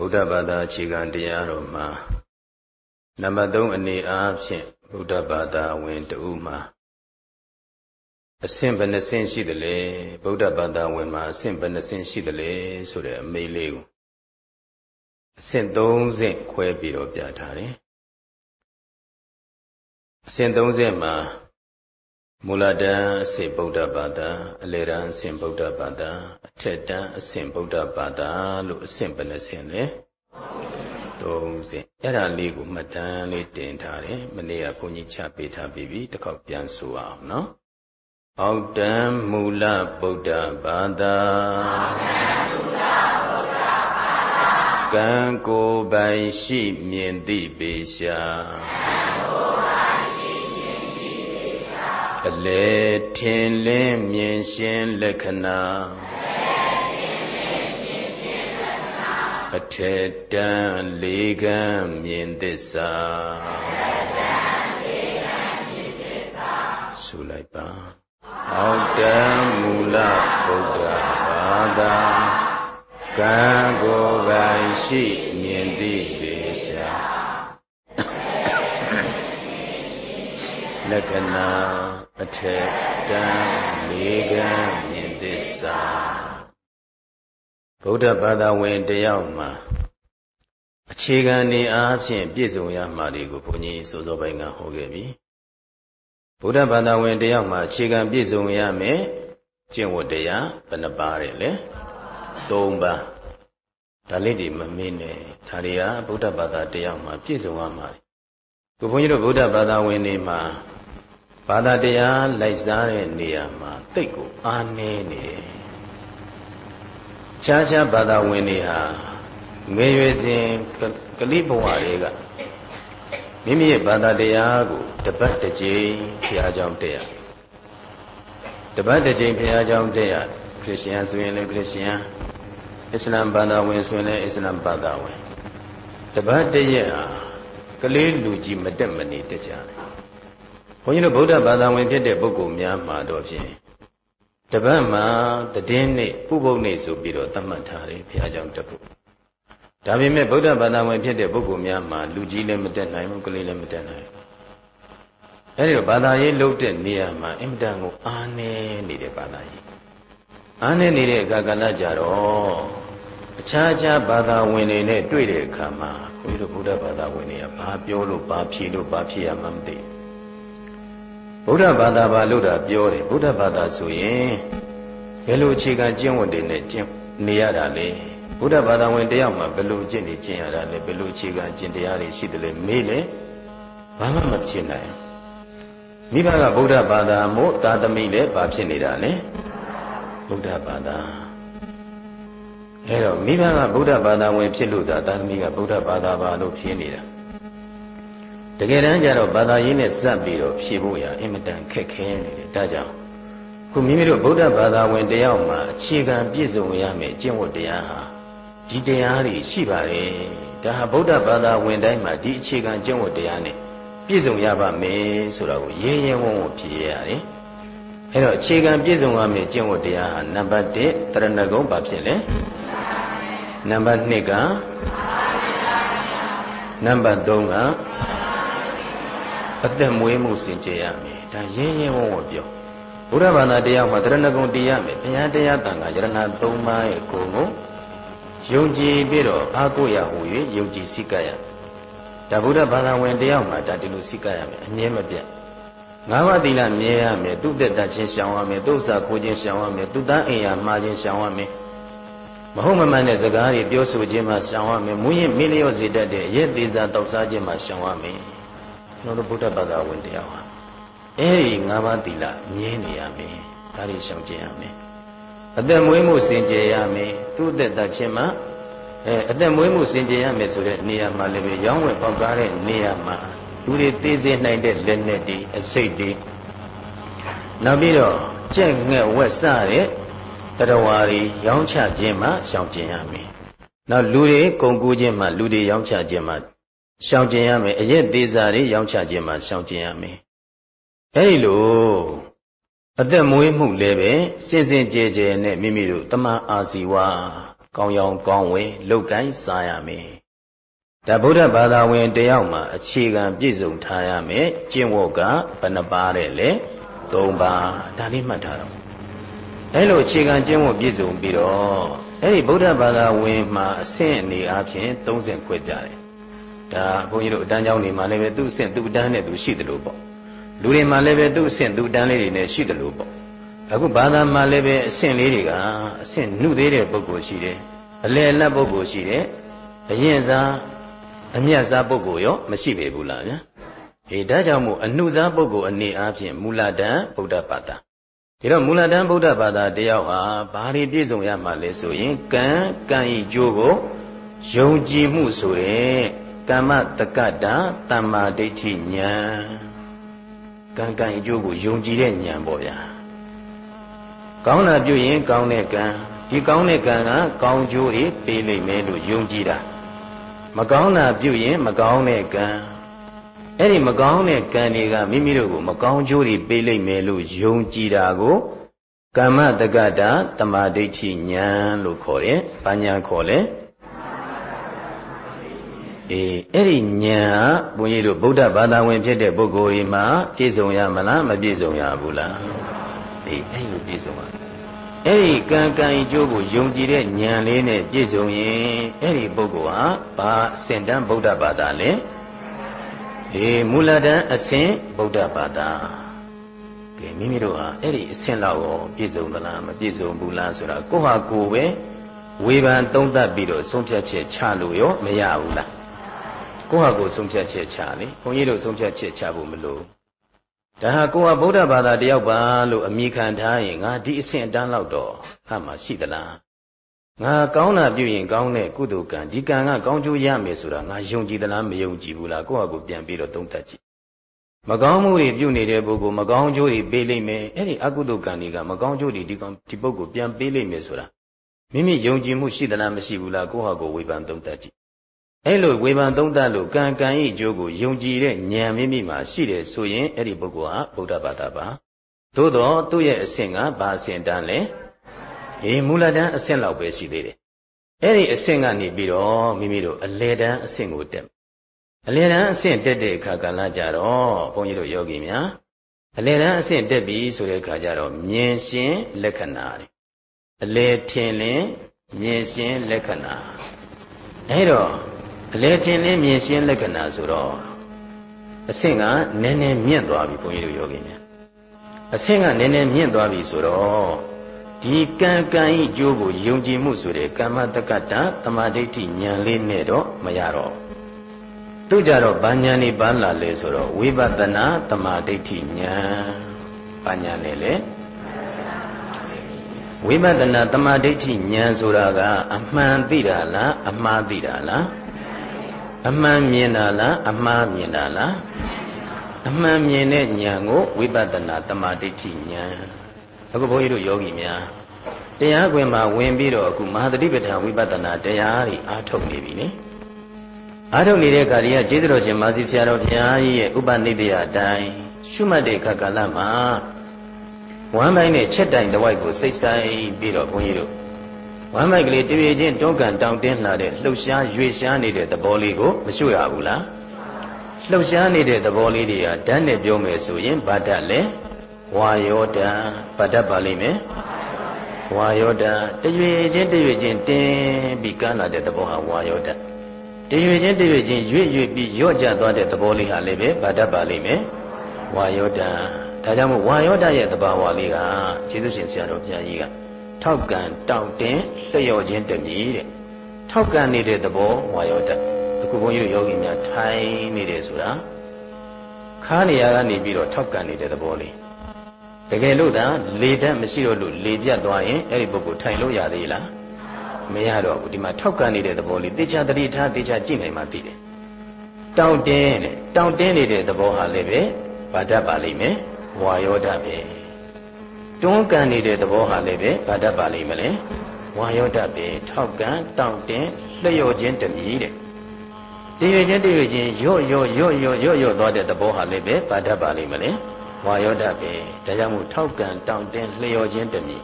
ဗုဒ္ဓဘာသာအခြေခံတရားတော်မှာနံပါတ်3အနေအားဖြင့်ဗုဒ္ဓဘာသာဝင်တဦးမှာအဆင့်ဘယ်နှဆင့်ရှိတယ်လဲဗုဒ္ဓဘာသာဝင်မှာအဆင့်ဘယ်နှဆင့်ရှိတယ်လဲဆိုတဲ့အမေးလေးကိုအဆင့်3ဆင့်ခွဲပြီးတော့ပြထားတယ်အဆင့်3ဆင့်မှာ မူလတန်းအဆင့်ဗုဒ္ဓဘာသာအလယ်တန်းအဆင့်ဗုဒ္ဓဘာသာအထက်တန်းအဆင့်ဗုဒ္ဓဘာသာလို့အဆင့်ဘယ်နှဆင့်လဲ3ဆင့်အဲ့ဒါလေးကိုမှတ်တမ်းလေးတင်ထားတယ်မနေ့ကဘုန်းကြီးချပေးထားပြီးပြီတစ်ခေါက်ပြန်ဆိုအောင်နော်အောက်တန်းမူလဗုဒ္ဓဘာသာကံကိုယ်ပိုင်ရှိမြင်သိပေရှာ အလေထင်လင်းမြင်ရှင်းလက္ခဏာအထက်တန်းလေးကံမြင်သစ္စာဆိုလိုက်ပါအောက်တန်းမူလဗုဒ္ဓဘာသာကံကိုယ်ပိုင်ရှိမြင်သိပေ လက္ခဏာအထက်တန်းလေးကံမြင်သစ္စာဗုဒ္ဓဘာသာဝင်တယောက်မှာအခြေခံနေအားဖြင့်ပြည့်စုံရမှာတွေကိုဘုန်းကြီးစိုးစောပိုင်းကဟောခဲ့ပြီဗုဒ္ဓဘာသာဝင်တယောက်မှာအခြေခံပြည့်စုံရမယ်ကျင့်ဝတ်တရားဘယ်နှပါးတယ်လဲ၃ပါးဒါလေးတွေမမင်းနဲ့ဒါတွေကဗုဒ္ဓဘာသာတယောက်မှာပြည့်စုံရမှာကိုဘုန်းကြီးတို့ဗုဒ္ဓဘာသာဝင်တွေမှာ ဘာသာတရားလိုက်စားတဲ့နေရာမှာတိတ်ကိုအားနည်းနေတယ်ခြားခြားဘာသာဝင်တွေဟာငယ်ရွယ်စဉ်ကလိဘဝတွေကမိမိရဲ့ဘာသာတရားကိုတပတ်တစ်ကြိမ်ဘုရားကျောင်းတက်ရတပတ်တစ်ကြိမ်ဘုရားကျောင်းတက်ရခရစ်ယာန်ဆိုရင်လည်းခရစ်ယာန်အစ္စလာမ်ဘာသာဝင်ဆိုရင်လည်းအစ္စလာမ်ဘာသာဝင်တပတ်တရက်ဟာကလေးလူကြီးမတက်မနေတက်ကြတယ်ဘု န်းကြီးတို့ဗုဒ္ဓဘာသာဝင်ဖြစ်တဲ့ပုဂ္ဂိုလ်များမှာတော့ဖြင့်တပတ်မှာတည်င်းနေ့ပုဗုဒ္ဓနေ့ဆိုပြီးတော့သတ်မှတ်ထားတယ်ဘုရားကျောင်းတက်ဖို့ဒါပေမဲ့ဗုဒ္ဓဘာသာဝင်ဖြစ်တဲ့ပုဂ္ဂိုလ်များမှာလူကြီးလည်းမတက်နိုင်ဘူးကလေးလည်းမတက်နိုင်ဘူးအဲဒီတော့ဘာသာရေးလုပ်တဲ့နေရာမှာအင်မတန်ကိုအားနည်းနေတဲ့ဘာသာရေးအားနည်းနေတဲ့အခါကလည်းကြတော့အခြားခြားဘာသာဝင်တွေနဲ့တွေ့တဲ့အခါမှာဘုရားတို့ဗုဒ္ဓဘာသာဝင်တွေကဘာပြောလို့ဘာဖြေလို့ဘာဖြေရမှမသိ ဗုဒ္ဓဘာသာဘာလို့တာပြောတယ်ဗုဒ္ဓဘာသာဆိုရင်ဘယ်လိုအခြေခံကျင့်ဝတ်တွေနဲ့ကျင့်နေရတာလဲဘုရားဘာသာဝင်တယောက်မှာဘယ်လိုကျင့်နေကျင့်ရတာလဲဘယ်လိုအခြေခံကျင့်တရားတွေရှိတယ်လဲမေးလေဘာမှမဖြစ်နိုင်မိဘကဗုဒ္ဓဘာသာမို့သာသမီလည်းဘာဖြစ်နေတာလဲဗုဒ္ဓဘာသာအဲတော့မိဘကဗုဒ္ဓဘာသာဝင်ဖြစ်လို့သာသာသမီကဗုဒ္ဓဘာသာပါလို့ဖြစ်နေတာ တကယ်တမ်းကျတော့ဘာသာရေးနဲ့စပ်ပြီးတော့ဖြေဖို့ရအင်မတန်ခက်ခဲနေတယ်ဒါကြောင့်ခုမိမိတို့ဗုဒ္ဓဘာသာဝင်တယောက်မှာအခြေခံပြည့်စုံရမယ်ကျင့်ဝတ်တရားဟာဒီတရားတွေရှိပါတယ်ဒါဟာဗုဒ္ဓဘာသာဝင်တိုင်းမှာဒီအခြေခံကျင့်ဝတ်တရားနဲ့ပြည့်စုံရပါမယ်ဆိုတာကိုရဲရဲဝံ့ဝံ့ဖြေရတယ်အဲ့တော့အခြေခံပြည့်စုံရမယ်ကျင့်ဝတ်တရားဟာနံပါတ်1တရဏဂုံဘာဖြစ်လဲနံပါတ်2ကနံပါတ်3က အသက်မွေးမှုစင်ကြယ်ရမယ်ဒါရဲရဲဝံ့ဝံ့ပြောဘုရားဘာသာတရားမှာတရဏဂုံတရားမယ်ဘုရားတရားတန်ခါယရဏ၃ပါးရဲ့ကိုယ်ကိုယုံကြည်ပြီးတော့အားကိုးရဟူ၍ယုံကြည်စိတ်ကရဒါဗုဒ္ဓဘာသာဝင်တယောက်မှာဒါဒီလိုစိတ်ကရမယ်အမြဲမပြတ်ငါးပါးသီလမြဲရမယ်သူသက်တချင်းရှောင်ရမယ်သူ့စာကိုချင်းရှောင်ရမယ်သူသားအိမ်ယာမှားချင်းရှောင်ရမယ်မဟုတ်မမှန်တဲ့စကားတွေပြောဆိုခြင်းမှာရှောင်ရမယ်မူရင်မင်းလျော့စေတတ်တဲ့ရဲ့သေးစားတောက်စားခြင်းမှာရှောင်ရမယ် ကျွန်တော်တို့ဗုဒ္ဓဘာသာဝင်တယောက်ဟာအဲဒီငါးပါးသီလမြဲနေရမယ်ဒါတွေရှောင်ကျင်ရမယ်အသက်မွေးမှုစင်ကြယ်ရမယ်သူ့အသက်တချင်းမှာအဲအသက်မွေးမှုစင်ကြယ်ရမယ်ဆိုတဲ့နေရာမှာလည်းပဲရောင်းဝယ်ပေါက်ကားတဲ့နေရာမှာလူတွေသိစေနိုင်တဲ့လက်နဲ့ဒီအစိတ်တွေနောက်ပြီးတော့ကြက်ငှက်ဝက်စတဲ့တရားဝါတွေရောင်းချခြင်းမှာရှောင်ကျင်ရမယ်နောက်လူတွေကုန်ကူးခြင်းမှာလူတွေရောင်းချခြင်းမှာ ရှောင်ကျင်ရမယ်အရက်သေးစားတွေရောင်းချခြင်းမှာရှောင်ကျင်ရမယ်အဲဒီလိုအသက်မွေးမှုလည်းပဲစင်စင်ကြဲကြဲနဲ့မိမိတို့တမန်အာဇီဝကောင်းရောင်ကောင်းဝင်လုတ်ကိုင်းစားရမယ်ဒါဗုဒ္ဓဘာသာဝင်တယောက်မှာအခြေခံပြည့်စုံထားရမယ်ကျင့်ဝတ်ကဘယ်နှပါးတဲ့လဲ၃ပါးဒါလေးမှတ်ထားတော့အဲလိုအခြေခံကျင့်ဝတ်ပြည့်စုံပြီးတော့အဲ့ဒီဗုဒ္ဓဘာသာဝင်မှာအဆင့်အနေအချင်း30ခွဲပြတယ် ဒါဘုန်းကြီးတို့အတန်းကျောင်းနေမှာလည်းပဲသူ့အဆင့်သူ့အတန်းနဲ့သူရှိတယ်လို့ပေါ့လူတွေမှာလည်းပဲသူ့အဆင့်သူ့အတန်းလေးတွေနဲ့ရှိတယ်လို့ပေါ့အခုဘာသာမှာလည်းပဲအဆင့်လေးတွေကအဆင့်နှုသေးတဲ့ပုဂ္ဂိုလ်ရှိတယ်အလယ်လတ်ပုဂ္ဂိုလ်ရှိတယ်အရင်စားအမြတ်စားပုဂ္ဂိုလ်ရောမရှိပေဘူးလားဗျာအေးဒါကြောင့်မို့အနှုစားပုဂ္ဂိုလ်အနေအားဖြင့်မူလတန်ဗုဒ္ဓဘာသာဒီတော့မူလတန်ဗုဒ္ဓဘာသာတယောက်ဟာဘာတွေပြည့်စုံရမှာလဲဆိုရင်ကံကံဤကျိုးကိုယုံကြည်မှုဆိုတဲ့ ကမ္မတက္ကတာတမ္မာဒိဋ္ဌိဉာဏ်ကံကံအကျိုးကိုယုံကြည်တဲ့ဉာဏ်ပေါ့ဗျာကောင်းတာပြုရင်ကောင်းတဲ့ကံဒီကောင်းတဲ့ကံကကောင်းကျိုးတွေပေးလိမ့်မယ်လို့ယုံကြည်တာမကောင်းတာပြုရင်မကောင်းတဲ့ကံအဲ့ဒီမကောင်းတဲ့ကံတွေကမိမိတို့ကိုမကောင်းကျိုးတွေပေးလိမ့်မယ်လို့ယုံကြည်တာကိုကမ္မတက္ကတာတမာဒိဋ္ဌိဉာဏ်လို့ခေါ်တယ်။ဘာဉာဏ်ခေါ်လဲ။ အေးအဲ့ဒီဉာဏ်ဟာဘုန်းကြီးတို့ဗုဒ္ဓဘာသာဝင်ဖြစ်တဲ့ပုဂ္ဂိုလ်ကြီးမှာပြည့်စုံရမလားမပြည့်စုံရဘူးလား။အေးအဲ့လိုပြည့်စုံပါအဲ့ဒီကံကံအကျိုးကိုယုံကြည်တဲ့ဉာဏ်လေးနဲ့ပြည့်စုံရင်အဲ့ဒီပုဂ္ဂိုလ်ဟာဘာအစဉ်တန်းဗုဒ္ဓဘာသာလဲအေးမူလတန်းအစဉ်ဗုဒ္ဓဘာသာကဲမိမိတို့ဟာအဲ့ဒီအစဉ်လောက်ရောပြည့်စုံသလားမပြည့်စုံဘူးလားဆိုတာကိုဟာကိုပဲဝေဖန်သုံးသပ်ပြီးတော့ဆုံးဖြတ်ချက်ချလို့ရောမရဘူးလား ကိုဟာကိုဆုံးဖြတ်ချက်ချလေဘုန်းကြီးတို့ဆုံးဖြတ်ချက်ချဖို့မလိုဒါဟာကိုယ်ကဗုဒ္ဓဘာသာတယောက်ပါလို့အမိခံထားရင်ငါဒီအဆင့်အတန်းလောက်တော့ဟာမှရှိသလားငါကောင်းတာပြုရင်ကောင်းတဲ့ကုသိုလ်ကံဒီကံကကောင်းကျိုးရမယ်ဆိုတာငါယုံကြည်သလားမယုံကြည်ဘူးလားကိုယ့်ဟာကိုယ်ပြန်ပြီးတော့သုံးသပ်ကြည့်မကောင်းမှုတွေပြုနေတဲ့ပုဂ္ဂိုလ်မကောင်းကျိုးတွေပေးလိမ့်မယ်အဲ့ဒီအကုသိုလ်ကံတွေကမကောင်းကျိုးတွေဒီကောင်ဒီပုဂ္ဂိုလ်ပြန်ပေးလိမ့်မယ်ဆိုတာမိမိယုံကြည်မှုရှိသလားမရှိဘူးလားကိုယ့်ဟာကိုယ်ဝေဖန်သုံးသပ်ကြည့် အဲ့လိုဝေဖန်သုံးသပ်လို့ကံကံဤအကျိုးကိုယုံကြည်တဲ့ဉာဏ်မိမိမှာရှိတယ်ဆိုရင်အဲ့ဒီပုဂ္ဂိုလ်ဟာဗုဒ္ဓဘာသာပါသို့တော့သူ့ရဲ့အဆင့်ကဘာအဆင့်တန်းလဲအေးမူလတန်းအဆင့်လောက်ပဲရှိသေးတယ်အဲ့ဒီအဆင့်ကနေပြီးတော့မိမိတို့အလေတန်းအဆင့်ကိုတက်အလေတန်းအဆင့်တက်တဲ့အခါကလည်းကြတော့ဘုန်းကြီးတို့ယောဂီများအလေတန်းအဆင့်တက်ပြီဆိုတဲ့အခါကျတော့မြင်ရှင်းလက္ခဏာတွေအလေထင်လင်မြင်ရှင်းလက္ခဏာအဲ့တော့ အလဲချင်းလေးမြင်ရှင်းလက္ခဏာဆိုတော့အဆင့်ကနည်းနည်းမြင့်သွားပြီဘုန်းကြီးတို့ယောဂီများအဆင့်ကနည်းနည်းမြင့်သွားပြီဆိုတော့ဒီကံကံဤကျိုးကိုယုံကြည်မှုဆိုတဲ့ကမ္မတက္ကတာတမာဒိဋ္ဌိဉာဏ်လေးနဲ့တော့မရတော့သူကြတော့ဘာဉာဏ်နေပါလာလဲဆိုတော့ဝိပဿနာတမာဒိဋ္ဌိဉာဏ်ဘာဉာဏ်လဲလေဝိပဿနာတမာဒိဋ္ဌိဉာဏ်ဆိုတာကအမှန်သိတာလားအမှားသိတာလား အမှန်မြင်တာလားအမှားမြင်တာလားအမှန်မြင်တဲ့ဉာဏ်ကိုဝိပဿနာတမာဒိဋ္ဌိဉာဏ်အခုဘုန်းကြီးတို့ယောဂီများတရားခွင်မှာဝင်ပြီးတော့အခုမဟာတတိပဋ္ဌာန်ဝိပဿနာတရားတွေအားထုတ်နေပြီနိအားထုတ်နေတဲ့အခါကြီးကကျေးဇူးတော်ရှင်မာစီဆရာတော်ဘုရားကြီးရဲ့ဥပနိဒေယအတိုင်းရှုမှတ်တဲ့အခါကာလမှာဝမ်းပိုင်းနဲ့ချက်တိုင်တစ်ဝိုက်ကိုစိတ်ဆိုင်ပြီးတော့ဘုန်းကြီးတို့ ဝမ်းမိုက်ကလေးတပြေချင်းတွန်းကန်တောင်းတင်းလာတဲ့လှုပ်ရှားရွေရှားနေတဲ့သဘောလေးကိုမရွှေ့ရဘူးလားလှုပ်ရှားနေတဲ့သဘောလေးတွေကဓာတ်နဲ့ပြောမယ်ဆိုရင်ဘာဓာတ်လဲဝါယောဓာတ်ဘာဓာတ်ပါလိမ့်မယ်ဝါယောဓာတ်တရွေချင်းတရွေချင်းတင်းပြီးကမ်းလာတဲ့သဘောဟာဝါယောဓာတ်တရွေချင်းတရွေချင်းရွေ့ရွေ့ပြီးရော့ကျသွားတဲ့သဘောလေးဟာလည်းပဲဘာဓာတ်ပါလိမ့်မယ်ဝါယောဓာတ်ဒါကြောင့်မို့ဝါယောဓာတ်ရဲ့သဘာဝလေးကကျေးဇူးရှင်ဆရာတော်ဘုရားကြီးက ထောက်ကန်တောင့်တင်းလျှော့ခြင်းတမည်တဲ့ထောက်ကန်နေတဲ့သဘောဝါယောတအခုဘုန်းကြီးတို့ယောဂီများထိုင်နေတယ်ဆိုတာခါနေရကနေပြီးတော့ထောက်ကန်နေတဲ့သဘောလေးတကယ်လို့သာလေဓာတ်မရှိတော့လို့လေပြတ်သွားရင်အဲ့ဒီပုဂ္ဂိုလ်ထိုင်လို့ရသေးလားမရတော့ဘူးဒီမှာထောက်ကန်နေတဲ့သဘောလေးတေချာတတိထားတေချာကြည့်နိုင်မှသိတယ်တောင့်တင်းတဲ့တောင့်တင်းနေတဲ့သဘောဟာလည်းပဲဗာတတ်ပါလိမ့်မယ်ဝါယောဓာတ်ပဲ တွန်းကန်နေတဲ့သဘောဟာလည်းပဲဗာတတ်ပါလိမ့်မလဲဝါယောတတ်ပဲထောက်ကန်တောင့်တင်းလျှော့ခြင်းတမီတဲ့တရွေချင်းတရွေချင်းရော့ရော့ရော့ရော့ရော့ရော့သွားတဲ့သဘောဟာလည်းပဲဗာတတ်ပါလိမ့်မလဲဝါယောတတ်ပဲဒါကြောင့်မို့ထောက်ကန်တောင့်တင်းလျှော့ခြင်းတမီ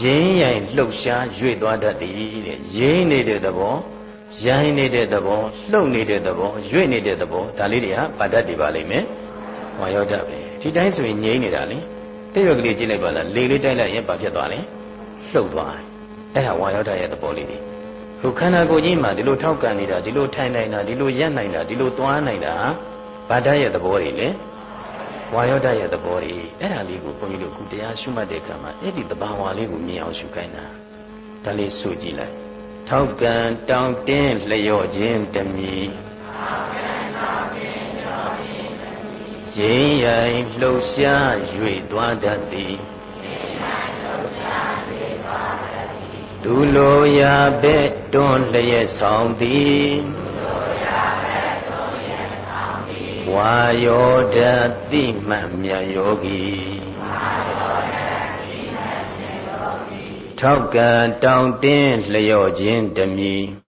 ရရင်းရိုင်လှုပ်ရှားရွေ့သွားတတ်သည်တဲ့ရင်းနေတဲ့သဘောရိုင်းနေတဲ့သဘောလှုပ်နေတဲ့သဘောရွေ့နေတဲ့သဘောဒါလေးတွေဟာပါတတ်တွေပါလိမ့်မယ်ဝါယောဓာတ်ပဲဒီတိုင်းဆိုရင်ငြိမ့်နေတာလေ တဲ့ရွက်ကလေးကြည့်လိုက်ပါလားလေလေးတိုက်လိုက်ရင်ဘာဖြစ်သွားလဲလှုပ်သွားတယ်အဲ့ဒါဝါယောဓာတ်ရဲ့သဘောလေးတွေခုခန္ဓာကိုယ်ကြီးမှာဒီလိုထောက်ကန်နေတာဒီလိုထိုင်နေတာဒီလိုရက်နိုင်တာဒီလိုသွားနိုင်တာဘာဓာတ်ရဲ့သဘောတွေလဲဝါယောဓာတ်ရဲ့သဘောတွေအဲ့ဒါလေးကိုဘုန်းကြီးတို့ခုတရားရှုမှတ်တဲ့အခါမှာအဲ့ဒီသဘာဝလေးကိုမြင်အောင်ရှုခိုင်းတာဒါလေးဆိုကြည့်လိုက်ထောက်ကန်တောင်းတင်းလျော့ခြင်းတမီထောက်ကန်တောင်းတင်းလျော့ခြင်းတမီ ကျင်းရိုင်လှုပ်ရှား၍သွားတတ်သည်ဒုလိုရာဘက်တွန်းလျက်ဆောင်သည်ဝါယောဓာတိမှတ်မြတ်ယောဂီထောက်ကံတောင်းတင်းလျော့ခြင်းတမီထော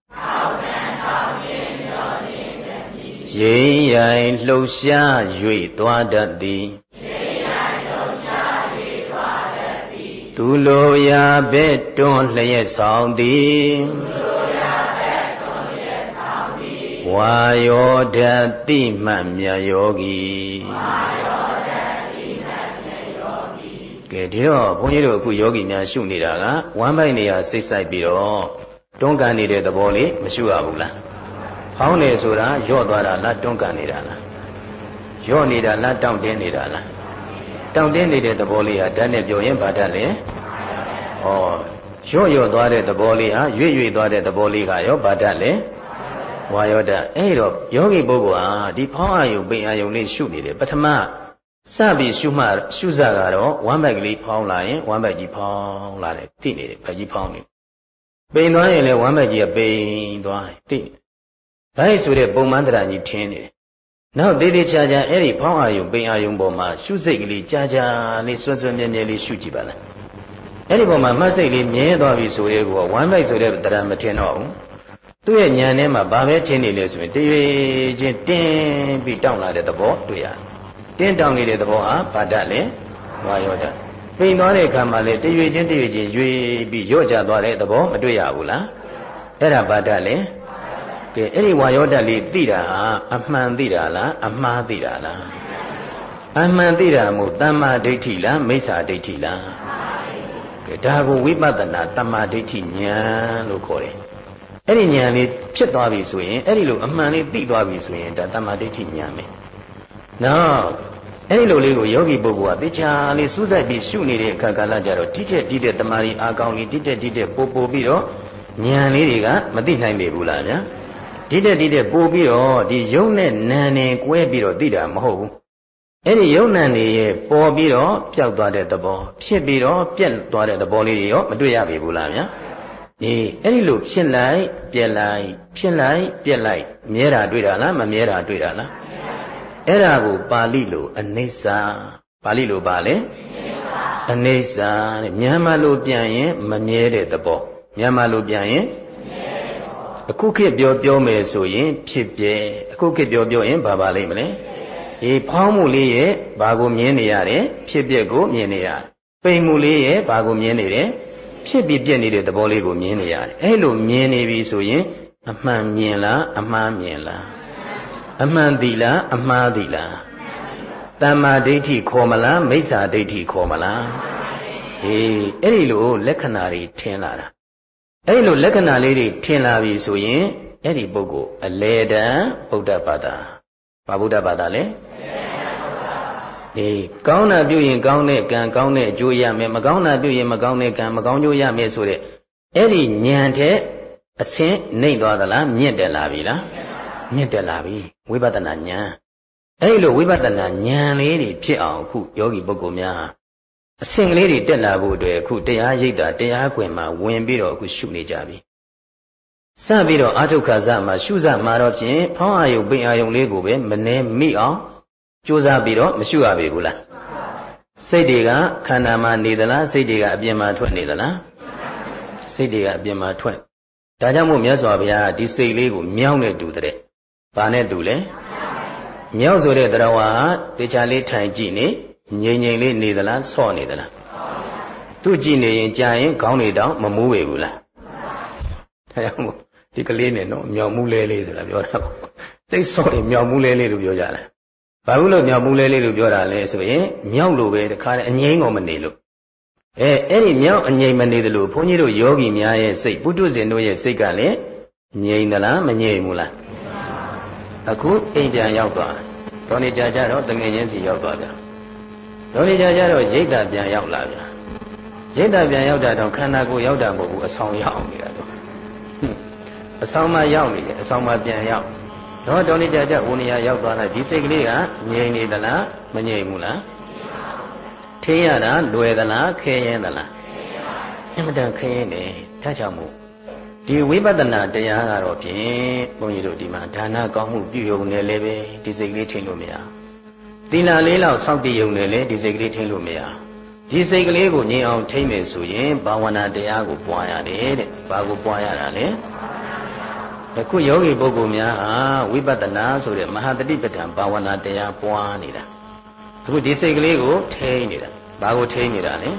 ရင်းရိုင်လှုပ်ရှား၍သွားတတ်သည်သူလိုရာဘက်တွန်းလျက်ဆောင်သည်ဝါယောဓာတိမှတ်မြတ်ယောဂီဝါယောဓာတိမှတ်မြတ်ယောဂီကဲဒီတော့ဘုန်းကြီးတို့အခုယောဂီများရှုနေတာကဝမ်းပိုက်နေရစိတ်ဆိုင်ပြီးတော့တွန်းကန်နေတဲ့သဘောလေးမရှုရဘူးလား ဖောင်းနေဆိုတာယော့သွားတာလားတွန်းကန်နေတာလားယော့နေတာလားတောင့်တင်းနေတာလားတောင့်တင်းနေတဲ့သဘောလေးဟာဓာတ်နဲ့ပြောရင်ဘာဓာတ်လဲဩရော့ရော့သွားတဲ့သဘောလေးဟာရွေ့ရွေ့သွားတဲ့သဘောလေးကရောဘာဓာတ်လဲဝါယောဓာတ်အဲ့တော့ယောဂီပုဂ္ဂိုလ်ဟာဒီဖောင်းအာယုပိန်အာယုလေးရှုနေတယ်ပထမစပြီးရှုမှရှုစကတော့ဝမ်းဘက်ကလေးဖောင်းလာရင်ဝမ်းဘက်ကြီးဖောင်းလာတယ်သိနေတယ်ဘက်ကြီးဖောင်းနေပိန်သွားရင်လည်းဝမ်းဘက်ကြီးကပိန်သွားတယ်သိနေ ဒါဆိုတဲ့ပုံမှန်တရားကြီးထင်းနေတယ်နောက်တေးသေးချာချာအဲ့ဒီဖောင်းအာယုပိန်အာယုပေါ်မှာရှုစိတ်ကလေးကြာကြာလေးစွန်းစွန်းမြဲမြဲလေးရှုကြည့်ပါလားအဲ့ဒီပုံမှာမှတ်စိတ်လေးမြဲသွားပြီဆိုရဲကိုဝမ်းမိုက်ဆိုတဲ့တရားမထင်တော့ဘူးသူ့ရဲ့ဉာဏ်ထဲမှာဘာပဲထင်နေလဲဆိုရင်တရွေချင်းတင်းပြီးတောင်းလာတဲ့သဘောတွေ့ရတင်းတောင်းနေတဲ့သဘောဟာဘာတတ်လဲဝါယောတတ်ပိန်သွားတဲ့အခါမှာလေတရွေချင်းတရွေချင်းရွေပြီးရော့ကျသွားတဲ့သဘောမတွေ့ရဘူးလားအဲ့ဒါဘာတတ်လဲ ကဲအဲ့ဒီဝါယောဓာတ်လေးသိတာဟာအမှန်သိတာလားအမှားသိတာလားအမှန်သိတာမို့တမ္မာဒိဋ္ဌိလားမိစ္ဆာဒိဋ္ဌိလားကဲဒါကိုဝိပဿနာတမ္မာဒိဋ္ဌိဉာဏ်လို့ခေါ်တယ်အဲ့ဒီဉာဏ်လေးဖြစ်သွားပြီဆိုရင်အဲ့ဒီလိုအမှန်လေးသိသွားပြီဆိုရင်ဒါတမ္မာဒိဋ္ဌိဉာဏ်ပဲနောက်အဲ့ဒီလိုလေးကိုယောဂီပုဂ္ဂိုလ်ကတေချာလေးစူးစိုက်ပြီးရှုနေတဲ့အခါကာလကြတော့တိတက်တိတက်တမာရီအာကောင်းလေးတိတက်တိတက်ပို့ပို့ပြီးတော့ဉာဏ်လေးတွေကမသိနိုင်ပေဘူးလားဗျာ ဒီတက်ဒီတက်ပို့ပြီးတော့ဒီယုံနဲ့နာနဲ့ကွဲပြီးတော့သိတာမဟုတ်ဘူးအဲ့ဒီယုံနာနေရဲ့ပေါ်ပြီးတော့ပျောက်သွားတဲ့သဘောဖြစ်ပြီးတော့ပြက်သွားတဲ့သဘောလေးတွေရောမတွေ့ရပြီဘူးလားဗျာအေးအဲ့ဒီလိုဖြစ်လိုက်ပြက်လိုက်ဖြစ်လိုက်ပြက်လိုက်မြဲတာတွေ့တာလားမမြဲတာတွေ့တာလားအဲ့ဒါကိုပါဠိလိုအနိစ္စပါဠိလိုပါလေအနိစ္စတဲ့မြန်မာလိုပြန်ရင်မမြဲတဲ့သဘောမြန်မာလိုပြန်ရင် အခုခေတ်ပြောပြောမယ်ဆိုရင် ဖြစ်ပြဲအခုခေတ်ပြောပြောရင်ဘာပါလိမ့်မလဲအေးဖောင်းမှုလေးရဲ့ဘာကိုမြင်နေရတယ်ဖြစ်ပြက်ကိုမြင်နေရတယ်ပိန်မှုလေးရဲ့ဘာကိုမြင်နေတယ်ဖြစ်ပြီးပြက်နေတဲ့သဘောလေးကိုမြင်နေရတယ်အဲ့လိုမြင်နေပြီဆိုရင်အမှန်မြင်လားအမှားမြင်လားအမှန်သိလားအမှားသိလားတမ္မာဒိဋ္ဌိခေါ်မလားမိစ္ဆာဒိဋ္ဌိခေါ်မလားအေးအဲ့ဒီလိုလက္ခဏာတွေထင်လာတာ အဲ့ဒီလိုလက္ခဏာလေးတွေထင်လာပြီဆိုရင်အဲ့ဒီပုဂ္ဂိုလ်အလေတံဗုဒ္ဓဘာသာဘာဗုဒ္ဓဘာသာလဲအေးကောင်းတာပြုရင်ကောင်းတဲ့ကံကောင်းတဲ့အကျိုးရမယ်မကောင်းတာပြုရင်မကောင်းတဲ့ကံမကောင်းကျိုးရမယ်ဆိုတဲ့အဲ့ဒီဉာဏ်တဲ့အဆင့်နှိမ့်သွားသလားမြင့်တက်လာပြီလားမြင့်တက်လာပြီဝိပဿနာဉာဏ်အဲ့လိုဝိပဿနာဉာဏ်လေးတွေဖြစ်အောင်အခုယောဂီပုဂ္ဂိုလ်များ အဆင့်ကလေးတွေတက်လာဖို့အတွက်အခုတရားရိပ်တာတရားခွင်မှာဝင်ပြီးတော့အခုရှုနေကြပြီစပြီးတော့အာထုခါစမှာရှုစမှာတော့ဖြင့်ဖောင်းအာယုပိန်အာယုလေးကိုပဲမနှဲမိအောင်ကြိုးစားပြီးတော့မရှုရပေဘူးလားစိတ်တွေကခန္ဓာမှာနေသလားစိတ်တွေကအပြင်မှာထွက်နေသလားစိတ်တွေကအပြင်မှာထွက်ဒါကြောင့်မို့မြတ်စွာဘုရားဒီစိတ်လေးကိုမြောင်းနဲ့တူတဲ့ဘာနဲ့တူလဲမြောက်ဆိုတဲ့တရားဝါတေချာလေးထိုင်ကြည့်နေ ငြိမ်ငြိမ်လေးနေသလားဆော့နေသလားသူကြည့်နေရင်ကြာရင်ခေါင်းတွေတောင်မမူးပေဘူးလားဒါကြောင့်မို့ဒီကလေးနဲ့တော့မြောင်မူးလဲလေးဆိုတာပြောတာပေါ့သိဆော့ရင်မြောင်မူးလဲလေးလို့ပြောကြတယ်ဘာလို့လို့မြောင်မူးလဲလေးလို့ပြောတာလဲဆိုရင်မြောက်လို့ပဲတခါတည်းအငိမ့်ကုန်မနေလို့အဲအဲ့ဒီမြောက်အငိမ့်မနေသလိုဘုန်းကြီးတို့ယောဂီများရဲ့စိတ်ပုထုဇဉ်တို့ရဲ့စိတ်ကလည်းငြိမ်သလားမငြိမ်ဘူးလားအခုအိမ်ပြန်ရောက်သွားတယ်ဒေါ်နေကြကြတော့တငယ်ချင်းစီရောက်သွားပြန် ဒေါ်နေကြကြတော့ရိတ်တာပြန်ရောက်လာပြန်ရိတ်တာပြန်ရောက်တာတော့ခန္ဓာကိုယ်ရောက်တာမဟုတ်ဘူးအဆောင်ရောက်နေတာတော့အဆောင်မှာရောက်နေတယ်အဆောင်မှာပြန်ရောက်တော့ဒေါ်နေကြကြဝိနည်းရောက်သွားလိုက်ဒီစိတ်ကလေးကငြိမ်နေသလားမငြိမ်ဘူးလားထင်းရတာလွယ်သလားခဲရင်သလားအင်မတန်ခဲရင်နေဒါကြောင့်မို့ဒီဝိပဿနာတရားကတော့ဖြင့်ဘုန်းကြီးတို့ဒီမှာဒါနကောင်းမှုပြုရုံနဲ့လည်းပဲဒီစိတ်ကလေးထိန်းလို့မရ သီလလေးလောက်စောင့်တည်ရုံနဲ့လည်းဒီစိတ်ကလေးထိန်းလို့မရဒီစိတ်ကလေးကိုငြိမ်အောင်ထိန်းမယ်ဆိုရင်ဘာဝနာတရားကိုပွားရတယ်တဲ့ဘာကိုပွားရတာလဲအခုယောဂီပုဂ္ဂိုလ်များဟာဝိပဿနာဆိုတဲ့မဟာတတိပဋ္ဌာန်ဘာဝနာတရားပွားနေတာအခုဒီစိတ်ကလေးကိုထိန်းနေတာဘာကိုထိန်းနေတာလဲ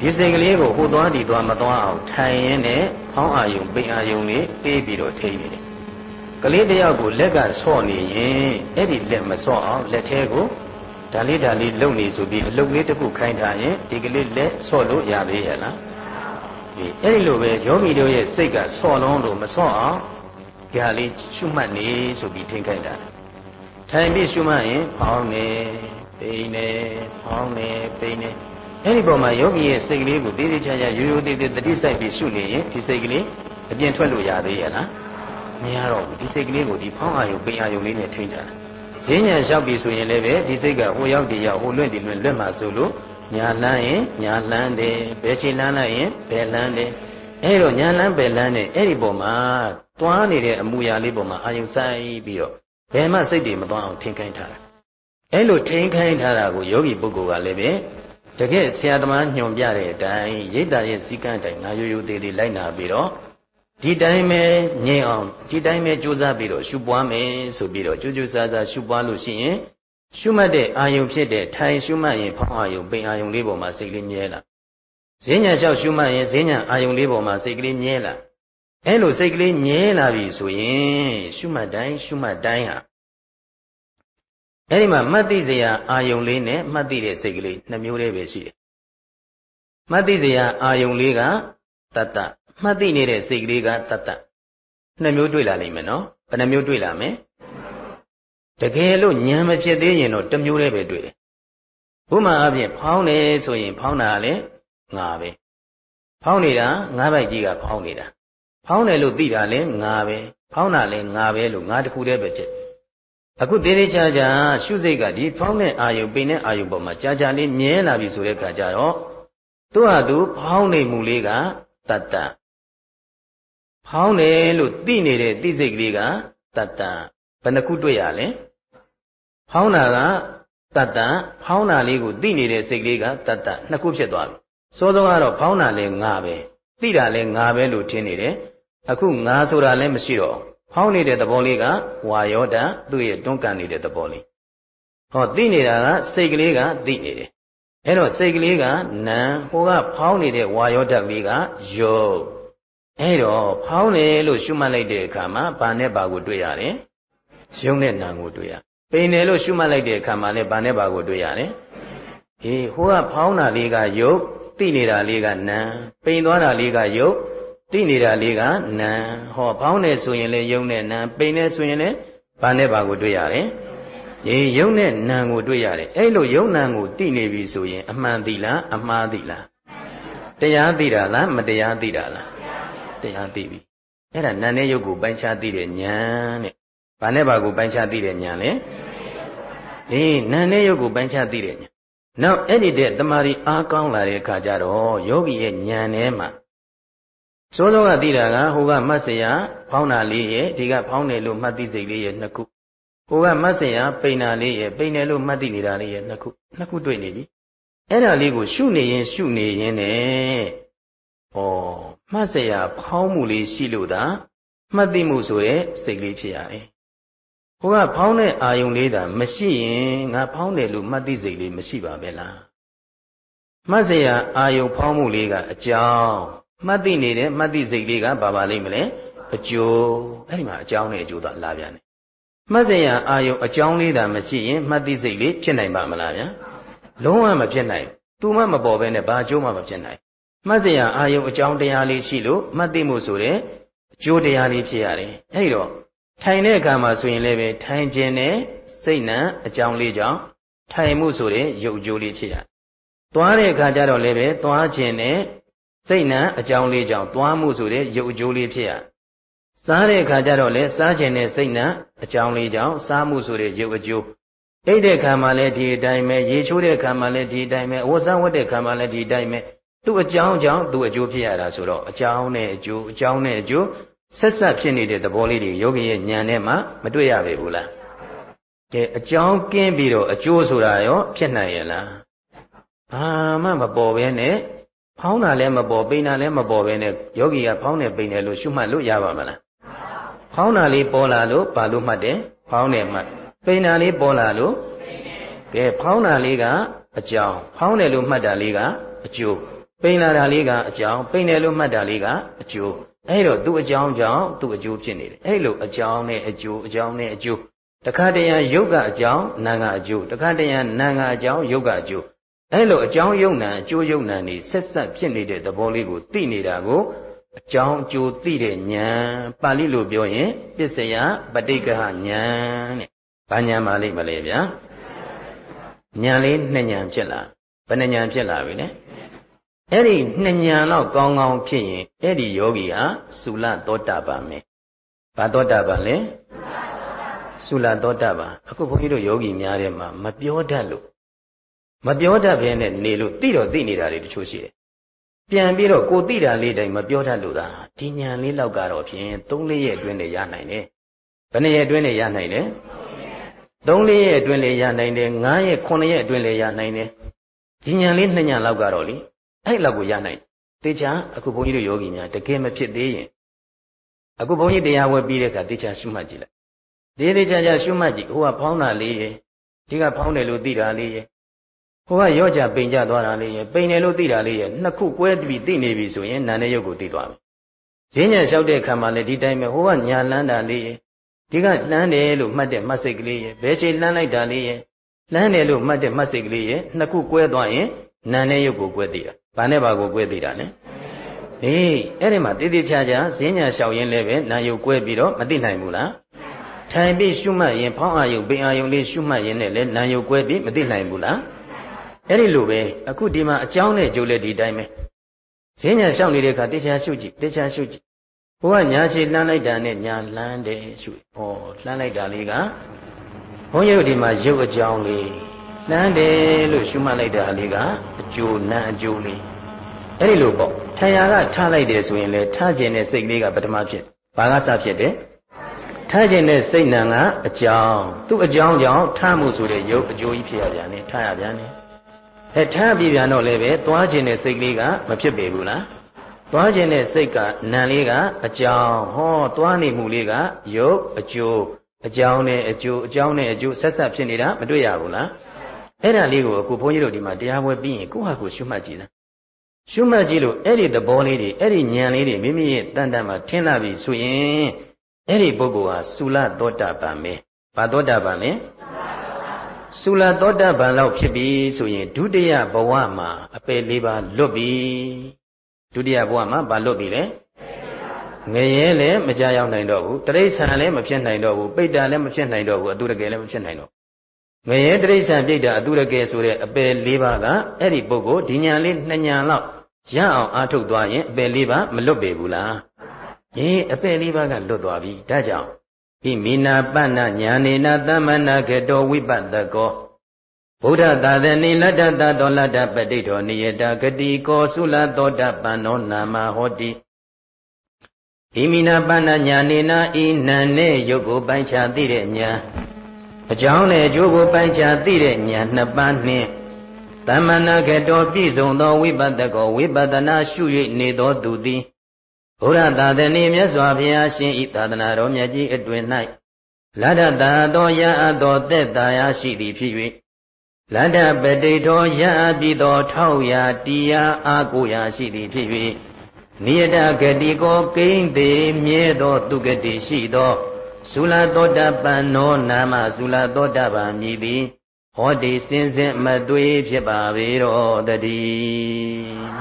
ဒီစိတ်ကလေးကိုဟိုသွားဒီသွားမသွားအောင်ထိုင်ရင်းနဲ့ဖောင်းအာယုံပိန်အာယုံလေးပေးပြီးတော့ထိန်းနေတယ် ကလေးတယောက်ကိုလက်ကဆော့နေရင်အဲ့ဒီလက်မဆော့အောင်လက်ထဲကိုဒါလေးဒါလေးလုံနေဆိုပြီးအလုတ်လေးတစ်ခုခိုင်းထားရင်ဒီကလေးလက်ဆော့လို့ရသေးရဲ့လားဒီအဲ့ဒီလိုပဲယောဂီတို့ရဲ့စိတ်ကဆော့လုံးလို့မဆော့အောင်ဒါလေးရှုမှတ်နေဆိုပြီးထိန်းခိုင်းတာထိုင်ပြီးရှုမှတ်ရင်ဖောင်းနေပိန်နေဖောင်းနေပိန်နေအဲ့ဒီပုံမှာယောဂီရဲ့စိတ်ကလေးကိုသေးသေးချာချာရိုးရိုးသေးသေးတတိဆိုင်ပြီးရှုနေရင်ဒီစိတ်ကလေးအပြင်ထွက်လို့ရသေးရဲ့လား မရတော့ဘူးဒီစိတ်ကလေးကိုဒီဖောင်းအာယုပိန်အာယုလေးနဲ့ထိန်းထားတာဈဉ္ညာလျှောက်ပြီဆိုရင်လည်းပဲဒီစိတ်ကဟိုရောက်ဒီရောက်ဟိုလွင့်ဒီလွင့်လွတ်မှဆိုလို့ညာလန်းရင်ညာလန်းတယ်ဘယ်ချိန်လန်းလိုက်ရင်ဘယ်လန်းတယ်အဲ့တော့ညာလန်းဘယ်လန်းတယ်အဲ့ဒီပုံမှာတွားနေတဲ့အမူအရာလေးပုံမှာအာယုဆိုင်ပြီးတော့ဘယ်မှစိတ်တွေမတွားအောင်ထိန်းခိုင်းထားတာအဲ့လိုထိန်းခိုင်းထားတာကိုယောဂီပုဂ္ဂိုလ်ကလည်းပဲတကယ်ဆရာသမားညွှန်ပြတဲ့အတိုင်းရိတ်တာရဲ့စည်းကမ်းတိုင်းငါရိုးရိုးသေးသေးလိုက်နာပြီးတော့ ဒီတိုင်းပဲငြိမ်အောင်ဒီတိုင်းပဲကြိုးစားပြီးတော့ရှုပွားမယ်ဆိုပြီးတော့ကြိုးကြိုးစားစားရှုပွားလို့ရှိရင်ရှုမှတ်တဲ့အာယုံဖြစ်တဲ့ထိုင်ရှုမှတ်ရင်ဖောင်းအာယုံပိန်အာယုံလေးပေါ်မှာစိတ်ကလေးမြဲလာဈဉ္ညာလျှောက်ရှုမှတ်ရင်ဈဉ္ညာအာယုံလေးပေါ်မှာစိတ်ကလေးမြဲလာအဲလိုစိတ်ကလေးမြဲလာပြီဆိုရင်ရှုမှတ်တိုင်းရှုမှတ်တိုင်းဟာအဲဒီမှာမှတ်သိစရာအာယုံလေးနဲ့မှတ်သိတဲ့စိတ်ကလေးနှစ်မျိုးလေးပဲရှိတယ်မှတ်သိစရာအာယုံလေးကတတ္တ မှတ်သိနေတဲ့စိတ်ကလေးကတတ္တနှစ်မျိုးတွေ့လာနိုင်မယ်နော်ဘယ်နှမျိုးတွေ့လာမလဲတကယ်လို့ဉာဏ်မဖြစ်သေးရင်တော့တစ်မျိုးလေးပဲတွေ့တယ်ဥမာအပြင်ဖောင်းတယ်ဆိုရင် ဖောင်းတာလည်းငါပဲဖောင်းနေတာငါးပိုက်ကြီးကဖောင်းနေတာဖောင်းတယ်လို့သိတာလည်းငါပဲဖောင်းတာလည်းငါပဲလို့ငါတခုတည်းပဲဖြစ်အခုသေးသေးချာချာရှုစိတ်ကဒီဖောင်းတဲ့အာယုပိန်တဲ့အာယုပေါ်မှာကြာကြာလေးမြဲလာပြီဆိုတဲ့အခါကျတော့သူ့ဟာသူဖောင်းနေမှုလေးကတတ္တ ဖောင်းတယ်လို့သိနေတဲ့သိစိတ်ကလေးကတတ္တဘယ်နှခုတွေ့ရလဲဖောင်းတာကတတ္တဖောင်းတာလေးကိုသိနေတဲ့စိတ်ကလေးကတတ္တနှစ်ခုဖြစ်သွားပြီစောစောကတော့ဖောင်းတာလည်းငါပဲသိတာလည်းငါပဲလို့ထင်နေတယ်အခုငါဆိုတာလည်းမရှိတော့ဖောင်းနေတဲ့သဘောလေးကဝါယောဓာသူ့ရဲ့တွန်းကန်နေတဲ့သဘောလေးဟောသိနေတာကစိတ်ကလေးကသိနေတယ်အဲ့တော့စိတ်ကလေးကနာဟိုကဖောင်းနေတဲ့ဝါယောဓာလေးကယော အဲ့တော့ဖောင်းတယ်လို့ရှုမှတ်လိုက်တဲ့အခါမှာဘာနဲ့ဘာကိုတွေ့ရတယ်ရုံနဲ့နာကိုတွေ့ရပိန်တယ်လို့ရှုမှတ်လိုက်တဲ့အခါမှာလည်းဘာနဲ့ဘာကိုတွေ့ရတယ်အေးဟိုကဖောင်းတာလေးကယုတ်သိနေတာလေးကနာပိန်သွားတာလေးကယုတ်သိနေတာလေးကနာဟောဖောင်းတယ်ဆိုရင်လည်းယုံနဲ့နာပိန်တယ်ဆိုရင်လည်းဘာနဲ့ဘာကိုတွေ့ရတယ်အေးယုံနဲ့နာကိုတွေ့ရတယ်အဲ့လိုယုံနာကိုသိနေပြီဆိုရင် အမှန်သိလားအမှားသိလားတရားသိတာလားမတရားသိတာလား တရားသိပြီအဲ့ဒါနာနဲ့ယုတ်ကိုပိုင်းခြားသိတဲ့ဉာဏ်တဲ့ဘာနဲ့ဘာကိုပိုင်းခြားသိတဲ့ဉာဏ်လဲအေးနာနဲ့ယုတ်ကိုပိုင်းခြားသိတဲ့ဉာဏ်နောက်အဲ့ဒီတဲ့တမာရီအားကောင်းလာတဲ့အခါကျတော့ယောဂီရဲ့ဉာဏ်ထဲမှာစိုးစိုးကသိတာကဟိုကမတ်စရာဖောင်းတာလေးရဲ့ဒီကဖောင်းတယ်လို့မှတ်သိစိတ်လေးရဲ့နှစ်ခုဟိုကမတ်စရာပိန်တာလေးရဲ့ပိန်တယ်လို့မှတ်သိနေတာလေးရဲ့နှစ်ခုနှစ်ခုတွေ့နေပြီအဲ့ဒါလေးကိုရှုနေရင်ရှုနေရင်နဲ့ ဩမှတ်စရာဖောင်းမှုလေးရှိလို့သာမှတ်သိမှုဆိုတဲ့စိတ်လေးဖြစ်ရတယ်ဟိုကဖောင်းတဲ့အာယုံလေးသာမရှိရင်ငါဖောင်းတယ်လို့မှတ်သိစိတ်လေးမရှိပါပဲလားမှတ်စရာအာယုဖောင်းမှုလေးကအကြောင်းမှတ်သိနေတဲ့မှတ်သိစိတ်လေးကဘာပါလိမ့်မလဲအကျိုးအဲ့ဒီမှာအကြောင်းနဲ့အကျိုးသာလာပြန်တယ်မှတ်စရာအာယုအကြောင်းလေးသာမရှိရင်မှတ်သိစိတ်လေးဖြစ်နိုင်ပါမလားဗျာလုံးဝမဖြစ်နိုင်သူမှမပေါ်ဘဲနဲ့ဘာအကျိုးမှမဖြစ်နိုင် မှတ်စရာအာယုအကြောင်းတရားလေးရှိလို့မှတ်သိမှုဆိုတဲ့အကျိုးတရားလေးဖြစ်ရတယ်အဲ့ဒီတော့ထိုင်တဲ့အခါမှာဆိုရင်လည်းပဲထိုင်ခြင်းနဲ့စိတ်နံအကြောင်းလေးကြောင့်ထိုင်မှုဆိုတဲ့ရုပ်အကျိုးလေးဖြစ်ရသွားတဲ့အခါကျတော့လည်းပဲသွားခြင်းနဲ့စိတ်နံအကြောင်းလေးကြောင့်သွားမှုဆိုတဲ့ရုပ်အကျိုးလေးဖြစ်ရစားတဲ့အခါကျတော့လည်းစားခြင်းနဲ့စိတ်နံအကြောင်းလေးကြောင့်စားမှုဆိုတဲ့ရုပ်အကျိုးအိတ်တဲ့ခါမှလည်းဒီအတိုင်းပဲရေချိုးတဲ့ခါမှလည်းဒီအတိုင်းပဲအဝတ်စားဝတ်တဲ့ခါမှလည်းဒီအတိုင်းပဲ သူ့အကြောင်းကြောင့်သူ့အကျိုးဖြစ်ရတာဆိုတော့အကြောင်းနဲ့အကျိုးအကြောင်းနဲ့အကျိုးဆက်ဆက်ဖြစ်နေတဲ့သဘောလေးတွေယောဂီရဲ့ဉာဏ်ထဲမှာမတွေ့ရပေဘူးလားကဲအကြောင်းကင်းပြီးတော့အကျိုးဆိုတာရောဖြစ်နိုင်ရဲ့လားဘာမှမပေါ်ဘဲနဲ့ဖောင်းတာလည်းမပေါ်ပိန်တာလည်းမပေါ်ဘဲနဲ့ယောဂီကဖောင်းနေပိန်တယ်လို့ရှုမှတ်လို့ရပါမလားဖောင်းတာလေးပေါ်လာလို့ဘာလို့မှတ်တယ်ဖောင်းတယ်မှတ်ပိန်တာလေးပေါ်လာလို့ကဲဖောင်းတာလေးကအကြောင်းဖောင်းတယ်လို့မှတ်တာလေးကအကျိုး ပိန်လာတာလေးကအကြောင်းပိန်တယ်လို့မှတ်တာလေးကအကျိုးအဲ့တော့သူ့အကြောင်းကြောင့်သူ့အကျိုးဖြစ်နေတယ်အဲ့လိုအကြောင်းနဲ့အကျိုးအကြောင်းနဲ့အကျိုးတခါတရံယုတ်ကအကြောင်းနာငါအကျိုးတခါတရံနာငါအကြောင်းယုတ်ကအကျိုးအဲ့လိုအကြောင်းယုတ်နံအကျိုးယုတ်နံနေဆက်ဆက်ဖြစ်နေတဲ့သဘောလေးကိုသိနေတာကိုအကြောင်းအကျိုးသိတဲ့ဉာဏ်ပါဠိလိုပြောရင်ပစ္စယပဋိက္ခဉာဏ်တဲ့ဘာဉာဏ်ပါလိမ့်မလဲဗျာဉာဏ်လေးနှစ်ဉာဏ်ဖြစ်လာဘယ်နှဉာဏ်ဖြစ်လာပြီလဲ အဲ့ဒီနှစ်ဉာဏ်တော့ကောင်းကောင်းဖြစ်ရင်အဲ့ဒီယောဂီဟာသုလသောတာပန်မယ်ဘာသောတာပန်လဲသုလသောတာပန်အခုဘုန်းကြီးတို့ယောဂီများထဲမှာမပြောတတ်လို့မပြောတတ်ဘဲနဲ့နေလို့သိတော့သိနေတာတွေတချို့ရှိတယ်ပြန်ပြီးတော့ကိုသိတာလေးတိုင်းမပြောတတ်လို့သာဒီဉာဏ်လေးလောက်ကတော့ဖြင့်၃-၄ရက်အတွင်းနဲ့ရနိုင်တယ်ဘယ်နှရက်အတွင်းနဲ့ရနိုင်လဲ၃-၄ရက်အတွင်းလည်းရနိုင်တယ်၅ရက်9ရက်အတွင်းလည်းရနိုင်တယ်ဒီဉာဏ်လေးနှစ်ဉာဏ်လောက်ကတော့လေ အဲ့လောက်ကိုရနိုင်တေချာအခုဘုန်းကြီးတို့ယောဂီများတကယ်မဖြစ်သေးရင်အခုဘုန်းကြီးတရားဝဲပြီးတဲ့အခါတေချာရှုမှတ်ကြည့်လိုက်ဒီတေချာချာရှုမှတ်ကြည့်ဟိုကဖောင်းတာလေးရယ်ဒီကဖောင်းတယ်လို့သိတာလေးရယ်ဟိုကရော့ကြပိန်ကြသွားတာလေးရယ်ပိန်တယ်လို့သိတာလေးရယ်နှစ်ခုကွဲပြီးသိနေပြီဆိုရင်နာနဲ့ရုပ်ကိုသိသွားပြီဈဉ္ညာလျှောက်တဲ့အခါမှာလည်းဒီတိုင်းပဲဟိုကညာလန်းတာလေးရယ်ဒီကလှမ်းတယ်လို့မှတ်တဲ့မှတ်စိတ်ကလေးရယ်ဘယ်ချိန်လှမ်းလိုက်တာလေးရယ်လှမ်းတယ်လို့မှတ်တဲ့မှတ်စိတ်ကလေးရယ်နှစ်ခုကွဲသွားရင်နာနဲ့ရုပ်ကိုကွဲသိတာ ဘာနဲ့ဘာကိုကွဲသိတာလဲအေးအဲ့ဒီမှာတည်တည်ချာချာဈဉ္ညာလျှောက်ရင်းလည်းပဲနာယုတ်ကွဲပြီးတော့မသိနိုင်ဘူးလားထိုင်ပြီးရှုမှတ်ရင်ဖောင်းအာယုတ်ပင်အာယုတ်လေးရှုမှတ်ရင်လည်းနာယုတ်ကွဲပြီးမသိနိုင်ဘူးလားအဲ့ဒီလိုပဲအခုဒီမှာအကြောင်းနဲ့ကြိုးလက်ဒီတိုင်းပဲဈဉ္ညာလျှောက်နေတဲ့အခါတေချာရှုကြည့်တေချာရှုကြည့်ဘုရားညာချီလှမ်းလိုက်တာနဲ့ညာလှမ်းတယ်ရှုဩလှမ်းလိုက်တာလေးကဘုန်းကြီးတို့ဒီမှာရုပ်အကြောင်းလေး လှမ်းတယ်လို့ရှုမှတ်လိုက်တာလေးကအကျိုးနံအကျိုးလေးအဲ့ဒီလိုပေါ့ထံရကထားလိုက်တယ်ဆိုရင်လေထားခြင်းတဲ့စိတ်လေးကပထမဖြစ်ဘာကစဖြစ်တယ်ထားခြင်းတဲ့စိတ်နံကအကြောင်းသူ့အကြောင်းကြောင့်ထားမှုဆိုတဲ့ရုပ်အကျိုးကြီးဖြစ်ရပြန်တယ်ထားရပြန်တယ်အဲထားပြပြန်တော့လည်းပဲသွားခြင်းတဲ့စိတ်လေးကမဖြစ်ပေဘူးလားသွားခြင်းတဲ့စိတ်ကနံလေးကအကြောင်းဟောသွားနေမှုလေးကရုပ်အကျိုးအကြောင်းနဲ့အကျိုးအကြောင်းနဲ့အကျိုးဆက်ဆက်ဖြစ်နေတာမတွေ့ရဘူးလား အဲ့ဒါလေးကိုအခုဘုန်းကြီးတို့ဒီမှာတရားပွဲပြီးရင်ကိုယ့်ဟာကိုယ်ရှုမှတ်ကြည့်လားရှုမှတ်ကြည့်လို့အဲ့ဒီသဘောလေးတွေအဲ့ဒီဉာဏ်လေးတွေမိမိရဲ့တန်တန်မှာထင်းလာပြီဆိုရင်အဲ့ဒီပုဂ္ဂိုလ်ဟာသုလသောတာပန်ပဲဘာသောတာပန်လဲသုလသောတာပန်လောက်ဖြစ်ပြီဆိုရင်ဒုတိယဘဝမှာအပယ်လေးပါလွတ်ပြီဒုတိယဘဝမှာဘာလွတ်ပြီလဲငရဲလည်းမကြရောက်နိုင်တော့ဘူးတရိษံလည်းမဖြစ်နိုင်တော့ဘူးပိဋ္ဌာလည်းမဖြစ်နိုင်တော့ဘူးအတုရကယ်လည်းမဖြစ်နိုင်တော့ ငရဲတရိษံပြိတ္တာအတုရကယ်ဆိုတဲ့အပယ်၄ပါးကအဲ့ဒီပုဂ္ဂိုလ်ဒီညာလေးနှစ်ညာလောက်ရအောင်အားထုတ်သွားရင်အပယ်၄ပါးမလွတ်ပေဘူးလားအေးအပယ်၄ပါးကလွတ်သွားပြီဒါကြောင့်ဟိမိနာပဏညာနေနာသမ္မနာကတောဝိပတကောဗုဒ္ဓသာသနေလတ္တတတောလတ္တပဋိထောနိယတာဂတိကောသုလသောတပန္နောနာမဟောတိဟိမိနာပဏညာနေနာဤနံနဲ့ယုတ်ကိုပိုင်းခြားသိတဲ့ညာ အကြောင်းနဲ့အကျိုးကိုပိုင်းခြားသိတဲ့ဉာဏ်နှစ်ပါးနှင့်သမ္မနာကတော်ပြည့်စုံသောဝိပဿကောဝိပဿနာရှု၍နေသောသူသည်ဘုရားသာသနေမြတ်စွာဘုရားရှင်ဤသာသနာတော်မြတ်ကြီးအတွင်၌လဒ္ဒတာသောယအပ်သောသက်သာယာရှိသည်ဖြစ်၍လတ္တပတိထောရအပ်ပြီးသောထောက်ရာတရားအာကိုရာရှိသည်ဖြစ်၍နိယတဂတိကိုကိမ့်သေးမြဲသောသူဂတိရှိသော ဇူလသောတပန်နောနာမဇူလသောတပန်မြည်သည်ဟောဒီစင်စစ်မသွေးဖြစ်ပါပေတော်တည်း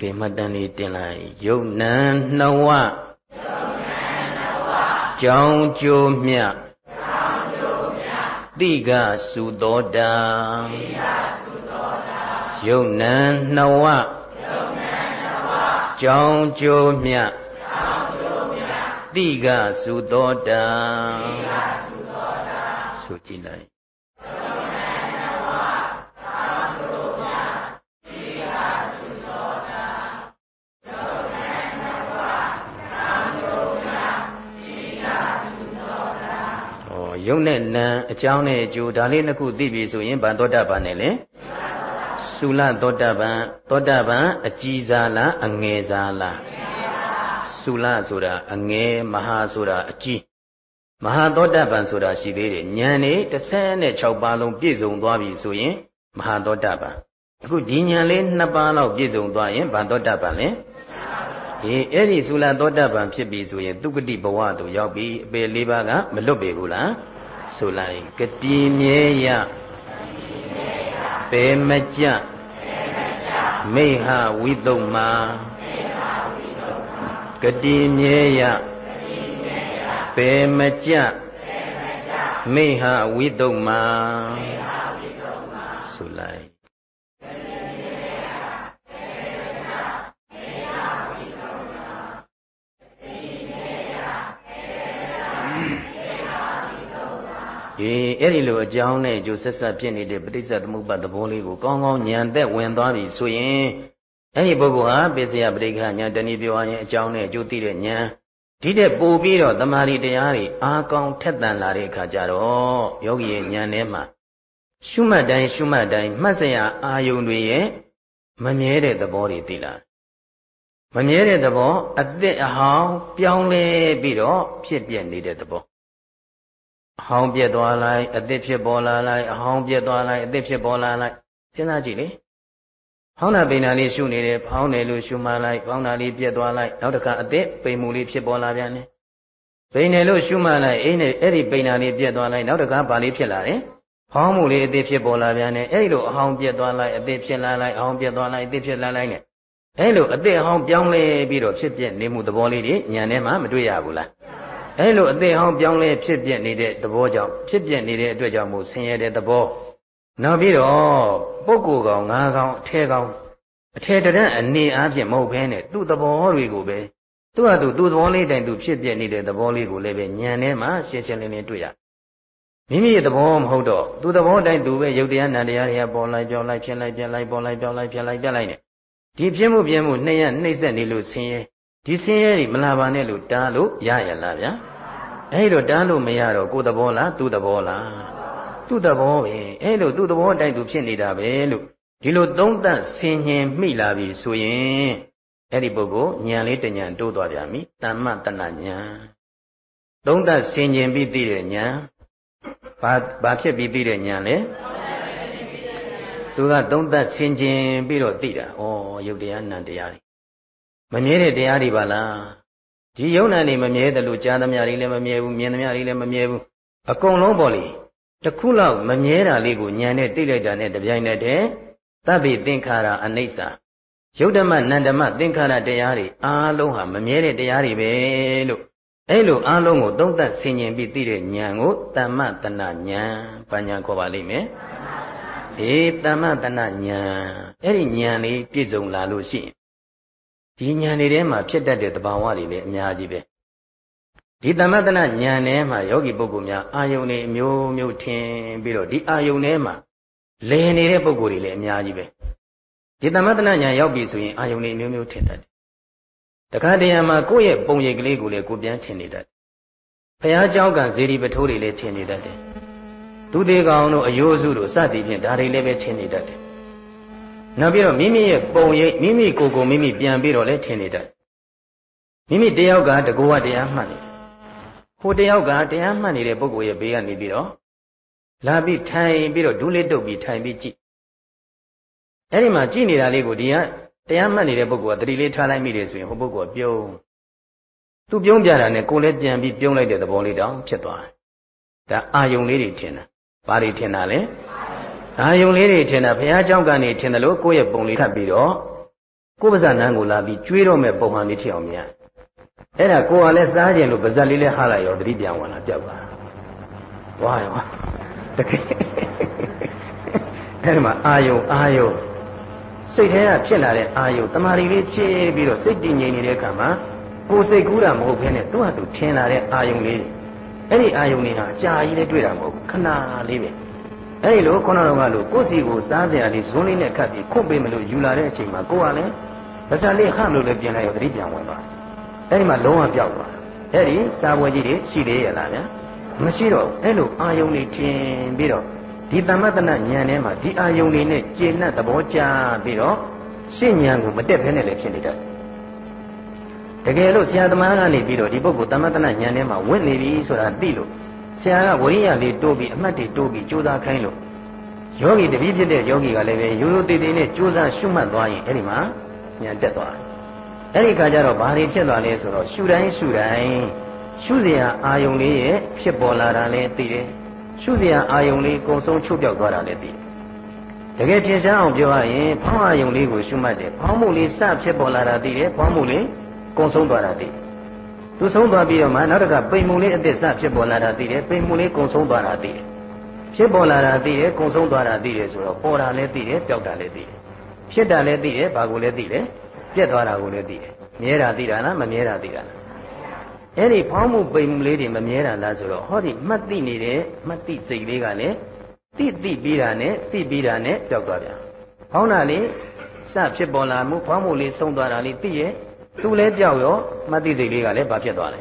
ကေမတန်လေးတင်လိုက်ယုတ်နံနှဝကြောင်းကျိုးမြတိကစုသောတာယုတ်နံနှဝ ကြောင်းကျိုးမြတိကစုသောတာဆိုကြည့်လိုက်ယုံနဲ့နံအကြောင်းနဲ့အကျိုးဒါလေးနှစ်ခုသိပြီဆိုရင်ဗန်သောတာပန်နဲ့လေ သုလသောတာပန်သောတာပန်အကြီးစားလားအငယ်စားလားသုလဆိုတာအငယ်မဟာဆိုတာအကြီးမဟာသောတာပန်ဆိုတာရှိသေးတယ်ဉာဏ်နေ36ပါးလုံးပြည့်စုံသွားပြီဆိုရင်မဟာသောတာပန်အခုဒီဉာဏ်လေးနှစ်ပါးလောက်ပြည့်စုံသွားရင်ဗန်သောတာပန်လေအေးအဲ့ဒီသုလသောတာပန်ဖြစ်ပြီဆိုရင်သူကတိဘဝသို့ရောက်ပြီအပေလေးပါးကမလွတ်ပေဘူးလားဆိုလိုက်ကတိမြဲရပေမကြ မိဟဝိတုမာဂတိမြဲယပေမကြမိဟဝိတုမာဆိုလိုက် ဒီအဲ့ဒီလိုအကြောင်းနဲ့အကျိုးဆက်ဆက်ဖြစ်နေတဲ့ပဋိစ္စသမုပ္ပါသဘောလေးကိုကောင်းကောင်းဉာဏ်သက်ဝင်သွားပြီဆိုရင်အဲ့ဒီပုဂ္ဂိုလ်ဟာပစ္စယပဋိက္ခဉာဏ်တဏှိပြောရင်အကြောင်းနဲ့အကျိုးသိတဲ့ဉာဏ်ဒီတဲ့ပို့ပြီးတော့တမာရီတရားတွေအာကောင်းထက်သန်လာတဲ့အခါကျတော့ယောဂီရဲ့ဉာဏ်ထဲမှာရှုမှတ်တိုင်းရှုမှတ်တိုင်းမှတ်စရာအာယုန်တွေရဲ့မမြဲတဲ့သဘောတွေသိလာမမြဲတဲ့သဘောအသစ်အဟောင်းပြောင်းလဲပြီးတော့ဖြစ်ပြနေတဲ့သဘော အဟောင်းပြက်သွားလိုက်အသစ်ဖြစ်ပေါ်လာလိုက်အဟောင်းပြက်သွားလိုက်အသစ်ဖြစ်ပေါ်လာလိုက်စဉ်းစားကြည့်လေဖောင်းတာပိန်တာလေးရှုနေတယ်ဖောင်းတယ်လို့ရှုမှလိုက်ဖောင်းတာလေးပြက်သွားလိုက်နောက်တစ်ခါအသစ်ပိန်မှုလေးဖြစ်ပေါ်လာပြန်တယ်ပိန်တယ်လို့ရှုမှလိုက်အိနဲ့အဲ့ဒီပိန်တာလေးပြက်သွားလိုက်နောက်တစ်ခါဘာလေးဖြစ်လာတယ်ဖောင်းမှုလေးအသစ်ဖြစ်ပေါ်လာပြန်တယ်အဲ့ဒီလိုအဟောင်းပြက်သွားလိုက်အသစ်ဖြစ်လာလိုက်အဟောင်းပြက်သွားလိုက်အသစ်ဖြစ်လာလိုက်နဲ့အဲ့လိုအသစ်အဟောင်းပြောင်းလဲပြီးတော့ဖြစ်ပြနေမှုသဘောလေးတွေညံထဲမှာမတွေ့ရဘူးလား အဲလိုအသေးဟောင်းပြောင်းလဲဖြစ်ပြနေတဲ့သဘောကြောင့်ဖြစ်ပြနေတဲ့အတွက်ကြောင့်မို့ဆင်းရဲတဲ့သဘောနောက်ပြီးတော့ပုဂ္ဂိုလ်ကောင်ငါးကောင်အထဲကောင်အထဲတရံအနေအားဖြင့်မဟုတ်ဘဲနဲ့သူ့သဘောတွေကိုပဲသူ့ဟာသူသူ့သဘောလေးတိုင်သူဖြစ်ပြနေတဲ့သဘောလေးကိုလည်းပဲညံထဲမှာရှင်းရှင်းလင်းလင်းတွေ့ရမိမိရဲ့သဘောမဟုတ်တော့သူ့သဘောတိုင်းသူပဲယုတ်တရားနံတရားတွေကပေါ်လိုက်ပြောင်းလိုက်ဖြစ်လိုက်ပြလိုက်ပေါ်လိုက်ပြောင်းလိုက်ဖြစ်လိုက်ပြလိုက်နဲ့ဒီပြင်းမှုပြင်းမှုနှစ်ရနှိမ့်ဆက်နေလို့ဆင်းရဲ ဒီဆင်းရဲတွေမလာပါနဲ့လို့တားလို့ရရလားဗျာအဲ့လိုတားလို့မရတော့ကိုယ်သဘောလားသူ့သဘောလားသူ့သဘောပဲအဲ့လိုသူ့သဘောတိုက်သူဖြစ်နေတာပဲလို့ဒီလိုသုံးသပ်ဆင်ញင်မိလာပြီဆိုရင်အဲ့ဒီပုဂ္ဂိုလ်ဉာဏ်လေးတဉာဏ်တိုးသွားပြန်ပြီတမ္မတဏဉာဏ်သုံးသပ်ဆင်ញင်ပြီးသိတဲ့ဉာဏ်ဘာဘာဖြစ်ပြီးသိတဲ့ဉာဏ်လဲသူကသုံးသပ်ဆင်ခြင်ပြီးတော့သိတာဩယုတ်တရားနံတရားတွေ မမြဲတဲ့တရားတွေပါလားဒီယုံနာနေမမြဲတယ်လို့ကြားသမျှတွေလည်းမမြဲဘူးမြင်သမျှတွေလည်းမမြဲဘူးအကုန်လုံးပေါ့လေတခုလောက်မမြဲတာလေးကိုညံနဲ့သိလိုက်တာနဲ့တပြိုင်နက်တည်းသဗ္ဗေသင်္ခါရအနိစ္စယုတ်ဓမ္မနန္ဓမ္မသင်္ခါရတရားတွေအားလုံးဟာမမြဲတဲ့တရားတွေပဲလို့အဲ့လိုအားလုံးကိုသုံးသပ်ဆင်ခြင်ပြီးသိတဲ့ဉာဏ်ကိုတမ္မတဏဉာဏ်ဘာဉာဏ်ခေါ်ပါလိမ့်မယ်ဒီတမ္မတဏဉာဏ်အဲ့ဒီဉာဏ်လေးပြည့်စုံလာလို့ရှိရင် ဒီဉာဏ်တွေထဲမှာဖြစ်တတ်တဲ့သဘာဝတွေလည်းအများကြီးပဲဒီသမတနာဉာဏ်ထဲမှာယောဂီပုဂ္ဂိုလ်များအာယုန်တွေအမျိုးမျိုးထင်ပြီးတော့ဒီအာယုန်ထဲမှာလည်နေတဲ့ပုဂ္ဂိုလ်တွေလည်းအများကြီးပဲဒီသမတနာဉာဏ်ရောက်ပြီဆိုရင်အာယုန်တွေအမျိုးမျိုးထင်တတ်တယ်တခါတရံမှာကိုယ့်ရဲ့ပုံရိပ်ကလေးကိုလည်းကိုပြန်ထင်နေတတ်တယ်ဘုရားเจ้าကဇေဒီပထိုးတွေလည်းထင်နေတတ်တယ်သူသေးကောင်တို့အယိုးစုတို့စသည်ဖြင့်ဒါတွေလည်းပဲထင်နေတတ်တယ် နောက်ပြီးတော့မိမိရဲ့ပုံရိပ်မိမိကိုယ်ကိုမိမိပြန်ပြီးတော့လည်းထင်နေတတ်မိမိတယောက်ကတကူဝတရားမှတ်နေတယ်ဟဟိုတယောက်ကတရားမှတ်နေတဲ့ပုဂ္ဂိုလ်ရဲ့ဘေးကနေပြီးတော့လာပြီးထိုင်ပြီးတော့ဒူးလေးတုပ်ပြီးထိုင်ပြီးကြည့်အဲ့ဒီမှာကြည့်နေတာလေးကိုဒီကတရားမှတ်နေတဲ့ပုဂ္ဂိုလ်ကတတိလေးထားလိုက်မိတယ်ဆိုရင်ဟိုပုဂ္ဂိုလ်ကပြုံးသူပြုံးပြတာနဲ့ကိုယ်လည်းပြန်ပြီးပြုံးလိုက်တဲ့သဘောလေးတောင်ဖြစ်သွားတယ်ဒါအာယုံလေးတွေထင်တာဘာတွေထင်တာလဲ အာယုံလေးတွေထင်တာဘုရားကြောင်းကနေထင်တယ်လို့ကိုယ့်ရဲ့ပုံလေးထပ်ပြီးတော့ကိုယ့်ပါဇက်နန်းကိုလာပြီးကျွေးတော့မဲ့ပုံမှန်လေးထည့်အောင်မြင်အဲ့ဒါကိုယ်ကလည်းစားကြင်လို့ပါဇက်လေးလည်းဟားလိုက်ရောတတိပြန်ဝင်လာပြောက်သွားဝါရောတကယ်အဲ့ဒီမှာအာယုံအာယုံစိတ်ထဲကဖြစ်လာတဲ့အာယုံတမာရီလေးဖြစ်ပြီးတော့စိတ်တည်ငြိမ်နေတဲ့အခါမှာကိုယ်စိတ်ကူးတာမဟုတ်ဘဲနဲ့သူ့ဟာသူထင်လာတဲ့အာယုံလေးအဲ့ဒီအာယုံလေးဟာအကြာကြီးလေးတွေ့တာမဟုတ်ဘူးခဏလေးပဲ အဲ့ဒီလိုခုနကတော့ကလို့ကိုယ်စီကိုစားကြရလေးဇွန်းလေးနဲ့ခတ်ပြီးခွန့်ပေးမလို့ယူလာတဲ့အချိန်မှာကိုယ်ကလည်းဗစံလေးဟမ်လို့လည်းပြန်လိုက်ရောတတိပြန်ဝင်သွားအဲ့ဒီမှာလုံးဝပြောက်သွားအဲ့ဒီစားပွဲကြီးတွေရှိသေးရလားဗျာမရှိတော့အဲ့လိုအာယုံလေးထင်ပြီးတော့ဒီတမ္မတနာဉာဏ်ထဲမှာဒီအာယုံလေးနဲ့ကျေနပ်သဘောကျပြီးတော့ရှင်းဉာဏ်ကိုမတက်ဘဲနဲ့လည်းဖြစ်နေတတ်တကယ်လို့ဆရာသမားကနေပြီးတော့ဒီပုဂ္ဂိုလ်တမ္မတနာဉာဏ်ထဲမှာဝင်နေပြီဆိုတာသိလို့ ဆရာကဝိရိယလေးတိုးပြီးအမှတ်တွေတိုးပြီးကြိုးစားခိုင်းလို့ယောဂီတပည့်ဖြစ်တဲ့ယောဂီကလည်းပဲရိုးရိုးသေးသေးနဲ့ကြိုးစားရှုမှတ်သွားရင်အဲ့ဒီမှာဉာဏ်တက်သွားတယ်အဲ့ဒီခါကျတော့ဘာတွေဖြစ်သွားလဲဆိုတော့ရှုတိုင်းရှုတိုင်းရှုစရာအာယုံလေးရဲ့ဖြစ်ပေါ်လာတာလည်းသိတယ်ရှုစရာအာယုံလေးကုံဆုံးချုပ်ပြောက်သွားတာလည်းသိတယ်တကယ်ထင်ရှားအောင်ပြောရရင်ဖောင်းအာယုံလေးကိုရှုမှတ်တယ်ဖောင်းမှုလေးစဖြစ်ပေါ်လာတာသိတယ်ဖောင်းမှုလေးကုံဆုံးသွားတာသိတယ် သူဆုံးသွားပြီးတော့မှနောက်တစ်ခါပိန်မှုလေးအသစ်စဖြစ်ပေါ်လာတာသိတယ်ပိန်မှုလေးကုံဆုံးသွားတာသိတယ်ဖြစ်ပေါ်လာတာသိတယ်ကုံဆုံးသွားတာသိတယ်ဆိုတော့ပေါ်တာလည်းသိတယ်ပျောက်တာလည်းသိတယ်ဖြစ်တာလည်းသိတယ်ဘာကိုလည်းသိတယ်ပြက်သွားတာကိုလည်းသိတယ်မြဲတာသိတာလားမမြဲတာသိတာလားအဲ့ဒီဖောင်းမှုပိန်မှုလေးတွေမမြဲတာလားဆိုတော့ဟောဒီမှတ်သိနေတဲ့မှတ်သိစိတ်လေးကလည်းသိသိပြီးတာနဲ့သိပြီးတာနဲ့ပျောက်သွားပြန်ဖောင်းတာလေးစဖြစ်ပေါ်လာမှုဖောင်းမှုလေးဆုံးသွားတာလေးသိရဲ့ သူလည်းကြောက်ရောမှတ်သိစိတ်လေးကလည်းဘာဖြစ်သွားလဲ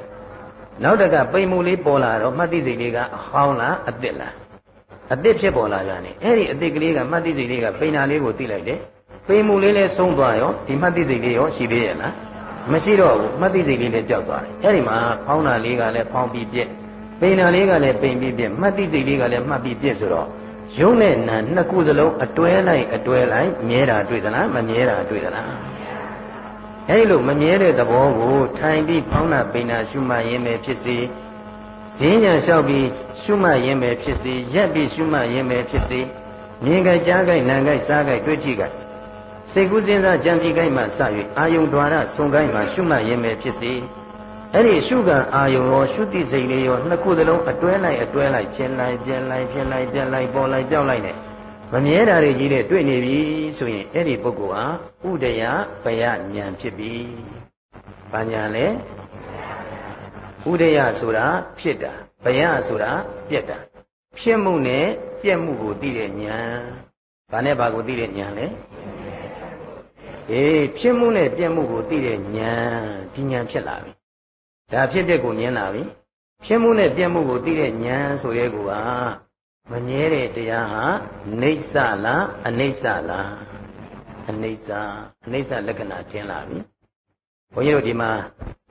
နောက်တကပိန်မှုလေးပေါ်လာတော့မှတ်သိစိတ်လေးကအဟောင်းလားအသစ်လားအသစ်ဖြစ်ပေါ်လာကြတယ်အဲ့ဒီအသစ်ကလေးကမှတ်သိစိတ်လေးကပိန်တာလေးကိုသိလိုက်တယ်ပိန်မှုလေးလည်းဆုံးသွားရောဒီမှတ်သိစိတ်လေးရောရှိသေးရဲ့လားမရှိတော့ဘူးမှတ်သိစိတ်လေးလည်းကြောက်သွားတယ်အဲ့ဒီမှာဖောင်းတာလေးကလည်းဖောင်းပြီးပြက်ပိန်တာလေးကလည်းပိန်ပြီးပြက်မှတ်သိစိတ်လေးကလည်းမှတ်ပြီးပြက်ဆိုတော့ယုံနဲ့နာနှစ်ခုစလုံးအတွဲလိုက်အတွဲလိုက်မြဲတာတွေ့သလားမမြဲတာတွေ့သလား အဲဒီလိုမမြဲတဲ့သဘောကိုထိုင်ပြီးဖောင်းတာပိန်တာရှုမှတ်ရင်းပဲဖြစ်စေဈဉ္ညာလျှောက်ပြီးရှုမှတ်ရင်းပဲဖြစ်စေရက်ပြီးရှုမှတ်ရင်းပဲဖြစ်စေမြင်ကြကြားကြနာကြစားကြတွေ့ကြည့်ကြစိတ်ကူးစဉ်းစားကြံစည်ကြမှစ၍အာယုံ द्वार ဆုံကြမှရှုမှတ်ရင်းပဲဖြစ်စေအဲ့ဒီရှုကံအာယုံရောရှုတိစိတ်လေးရောနှစ်ခုသလုံးအတွဲလိုက်အတွဲလိုက်ဖြစ်လိုက်ပြက်လိုက်ဖြစ်လိုက်ပြက်လိုက်ပေါ်လိုက်ပြောက်လိုက်နဲ့ မမြဲတာတွေကြီးတဲ့တွေ့နေပြီဆိုရင်အဲ့ဒီပုဂ္ဂိုလ်ဟာဥဒယပယဉာဏ်ဖြစ်ပြီ။ဘာဉာဏ်လဲဥဒယဆိုတာဖြစ်တာပယဆိုတာပြက်တာဖြစ်မှုနဲ့ပြက်မှုကိုသိတဲ့ဉာဏ်။ဘာနဲ့ဘာကိုသိတဲ့ဉာဏ်လဲအေးဖြစ်မှုနဲ့ပြက်မှုကိုသိတဲ့ဉာဏ်ဒီဉာဏ်ဖြစ်လာပြီ။ဒါဖြစ်ပြက်ကိုမြင်လာပြီ။ဖြစ်မှုနဲ့ပြက်မှုကိုသိတဲ့ဉာဏ်ဆိုတဲ့ကူက မမြဲတဲ့တရားဟာနေဆလားအနိစ္စလားအနိစ္စအနိစ္စလက္ခဏာထင်လာပြီဘုန်းကြီးတို့ဒီမှာ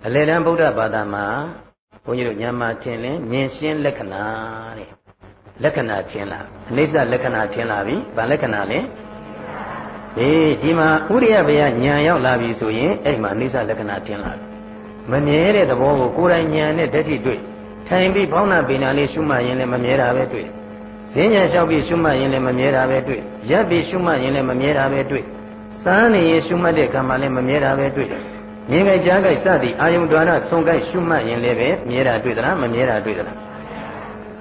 အလယ်တန်းဗုဒ္ဓဘာသာမှာဘုန်းကြီးတို့ညမှာထင်လဲမြင်ရှင်းလက္ခဏာတဲ့လက္ခဏာထင်လာအနိစ္စလက္ခဏာထင်လာပြီဗာလက္ခဏာလဲအေးဒီမှာဥရိယဘယညာရောက်လာပြီဆိုရင်အဲ့ဒီမှာအနိစ္စလက္ခဏာထင်လာပြီမမြဲတဲ့သဘောကိုကိုယ်တိုင်ညာနဲ့ဓာတ်ထိတွေ့ထိုင်ပြီးဖောင်းနာပင်နာလေးရှုမှတ်ရင်လည်းမမြဲတာပဲတွေ့တယ် ဈဉ္ညာလျှောက်ပြီးရှုမှတ်ရင်လည်းမမြဲတာပဲတွေ့ရပ်ပြီးရှုမှတ်ရင်လည်းမမြဲတာပဲတွေ့စားနေရင်ရှုမှတ်တဲ့ကံမှလည်းမမြဲတာပဲတွေ့မြင်ကြကြားကြစသည်အာယုံဒွါရဆုံးကြရှုမှတ်ရင်လည်းပဲမြဲတာတွေ့သလားမမြဲတာတွေ့သလား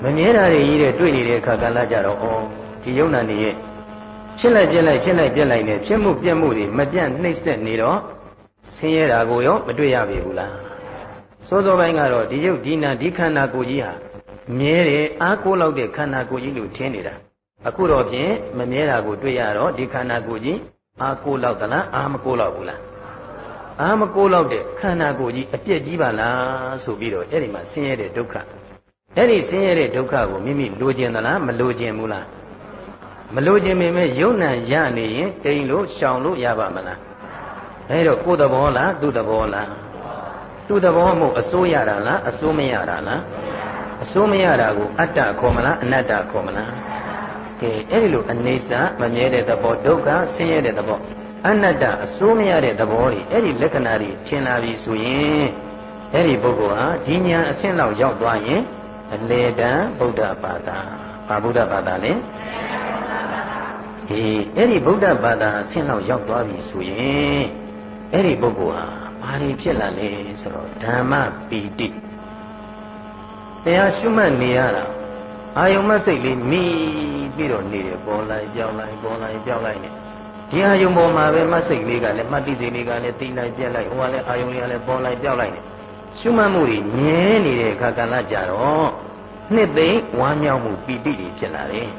မမြဲတာတွေကြီးတဲ့တွေ့နေတဲ့အခါကလည်းကြတော့ဩဒီယုံနာနေရဲ့ဖြစ်လိုက်ပြက်လိုက်ဖြစ်လိုက်ပြက်လိုက်နဲ့ဖြစ်မှုပြက်မှုတွေမပြတ်နှိမ့်ဆက်နေတော့ဆင်းရဲတာကိုရောမတွေ့ရပြီဘူးလားစိုးစောပိုင်းကတော့ဒီယုတ်ဒီနာဒီခန္ဓာကိုယ်ကြီးဟာ မြဲတယ်အားကိုးလောက်တဲ့ခန္ဓာကိုယ်ကြီးလို့ထင်နေတာအခုတော့ဖြင့်မမြဲတာကိုတွေ့ရတော့ဒီခန္ဓာကိုယ်ကြီးအားကိုးလောက်သလားအားမကိုးလောက်ဘူးလားအားမကိုးလောက်တဲ့ခန္ဓာကိုယ်ကြီးအပြည့်ကြီးပါလားဆိုပြီးတော့အဲ့ဒီမှာဆင်းရဲတဲ့ဒုက္ခအဲ့ဒီဆင်းရဲတဲ့ဒုက္ခကိုမိမိလိုချင်သလားမလိုချင်ဘူးလားမလိုချင်ပေမဲ့ယုံနံရနေရင်တိမ်လို့ရှောင်လို့ရပါမလားအဲ့တော့ကိုယ်သဘောလားသူ့သဘောလားသူ့သဘောမို့အစိုးရတာလားအစိုးမရတာလား အစိုးမရတာကိုအတ္တခေါ်မလားအနတ္တခေါ်မလားကဲအဲ့ဒီလိုအနေစာမမြဲတဲ့သဘောဒုက္ခဆင်းရဲတဲ့သဘောအနတ္တအစိုးမရတဲ့သဘောတွေအဲ့ဒီလက္ခဏာတွေထင်လာပြီဆိုရင်အဲ့ဒီပုဂ္ဂိုလ်ဟာဒီညာအဆင့်လောက်ရောက်သွားရင်အလေတံဗုဒ္ဓဘာသာဘာဗုဒ္ဓဘာသာလဲဒီအဲ့ဒီဗုဒ္ဓဘာသာအဆင့်လောက်ရောက်သွားပြီဆိုရင်အဲ့ဒီပုဂ္ဂိုလ်ဟာဘာတွေဖြစ်လာလဲဆိုတော့ဓမ္မပီတိ တရားရှုမှတ်နေရတာအာယုံမစိတ်လေးမိပြီးတော့နေတယ်ပေါ်လိုက်ပြောင်းလိုက်ပေါ်လိုက်ပြောင်းလိုက်နေဒီအာယုံပေါ်မှာပဲမစိတ်လေးကလည်းမှတ်တိစိတ်လေးကလည်းတိလိုက်ပြက်လိုက်ဟိုကလည်းအာယုံလေးကလည်းပေါ်လိုက်ပြောင်းလိုက်နေရှုမှတ်မှုတွေမြဲနေတဲ့အခါကလည်းကြတော့နှစ်သိမ့်ဝမ်းမြောက်မှုပီတိတွေဖြစ်လာတယ်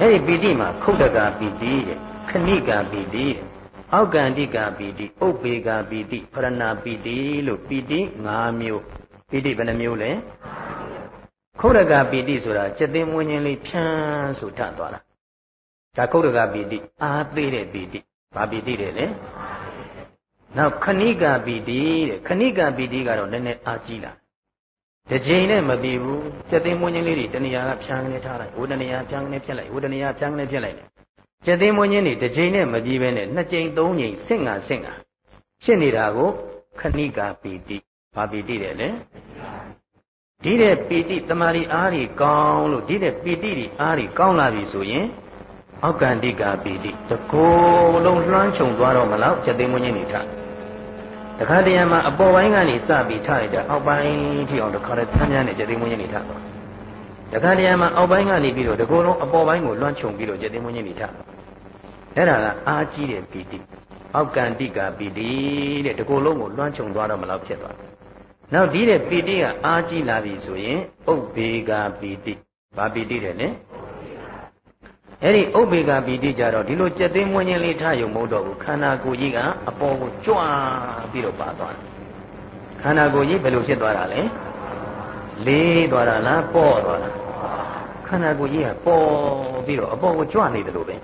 အဲဒီပီတိမှာခုတ်တကပီတိတဲ့ခဏိကပီတိတဲ့အောက်ကန္တိကပီတိဥပ္ပေကပီတိပရဏပီတိလို့ပီတိ၅မျိုး ပီတိဘယ်နှမျိုးလဲခုတ်တကပီတိဆိုတာစက်သိင်းမွင်းချင်းလေးဖြန်းဆိုထသွားတာဒါခုတ်တကပီတိအားသေးတဲ့ပီတိဘာပီတိတဲ့လဲနောက်ခဏိကပီတိတဲ့ခဏိကပီတိကတော့နည်းနည်းအားကြီးလာတစ်ချိန်နဲ့မပြီးဘူးစက်သိင်းမွင်းချင်းလေးတွေတဏှာကဖြန်းကနေထားလိုက်ဝဒဏှာဖြန်းကနေဖြတ်လိုက်ဝဒဏှာဖြန်းကနေဖြတ်လိုက်ကျက်သိမ်းမွင်းချင်းတွေတစ်ချိန်နဲ့မပြီးပဲနဲ့နှစ်ချိန်သုံးချိန်ဆင့်ငါဆင့်ငါဖြစ်နေတာကိုခဏိကာပီတိ ဘာပီတိတယ်လဲဒီတဲ့ပီတိတမာရီအားတွေကောင်းလို့ဒီတဲ့ပီတိတွေအားတွေကောင်းလာပြီဆိုရင်အောက်ကန္တိကာပီတိတကိုယ်လုံးလွှမ်းခြုံသွားတော့မလားကျက်သိမ်းမွင်းချင်းတွေထားတခါတရံမှာအပေါ်ပိုင်းကနေစပြီးထားလိုက်တာအောက်ပိုင်းထိအောင်တခါတည်းထမ်းမြန်းနေကျက်သိမ်းမွင်းချင်းတွေထားတော့တခါတရံမှာအောက်ပိုင်းကနေပြီးတော့တကိုယ်လုံးအပေါ်ပိုင်းကိုလွှမ်းခြုံပြီးတော့ကျက်သိမ်းမွင်းချင်းတွေထားအဲ့ဒါကအာကြီးတဲ့ပီတိအောက်ကန္တိကာပီတိတဲ့တကိုယ်လုံးကိုလွှမ်းခြုံသွားတော့မလို့ဖြစ်သွားတယ် နောက်ဒီတဲ့ပီတိကအာကြီးလာပြီဆိုရင်ဥပ္ပေကာပီတိဘာပီတိတယ်လဲအဲ့ဒီဥပ္ပေကာပီတိကြတော့ဒီလိုကြက်သိမ်းမွင်းချင်းလေးထားရုံမဟုတ်တော့ဘူးခန္ဓာကိုယ်ကြီးကအပေါ်ကိုကြွပြီးတော့ပါသွားတယ်ခန္ဓာကိုယ်ကြီးဘယ်လိုဖြစ်သွားတာလဲလေးသွားတာလားပေါ့သွားတာခန္ဓာကိုယ်ကြီးကပေါ်ပြီးတော့အပေါ်ကိုကြွနေတယ်လို့ပဲ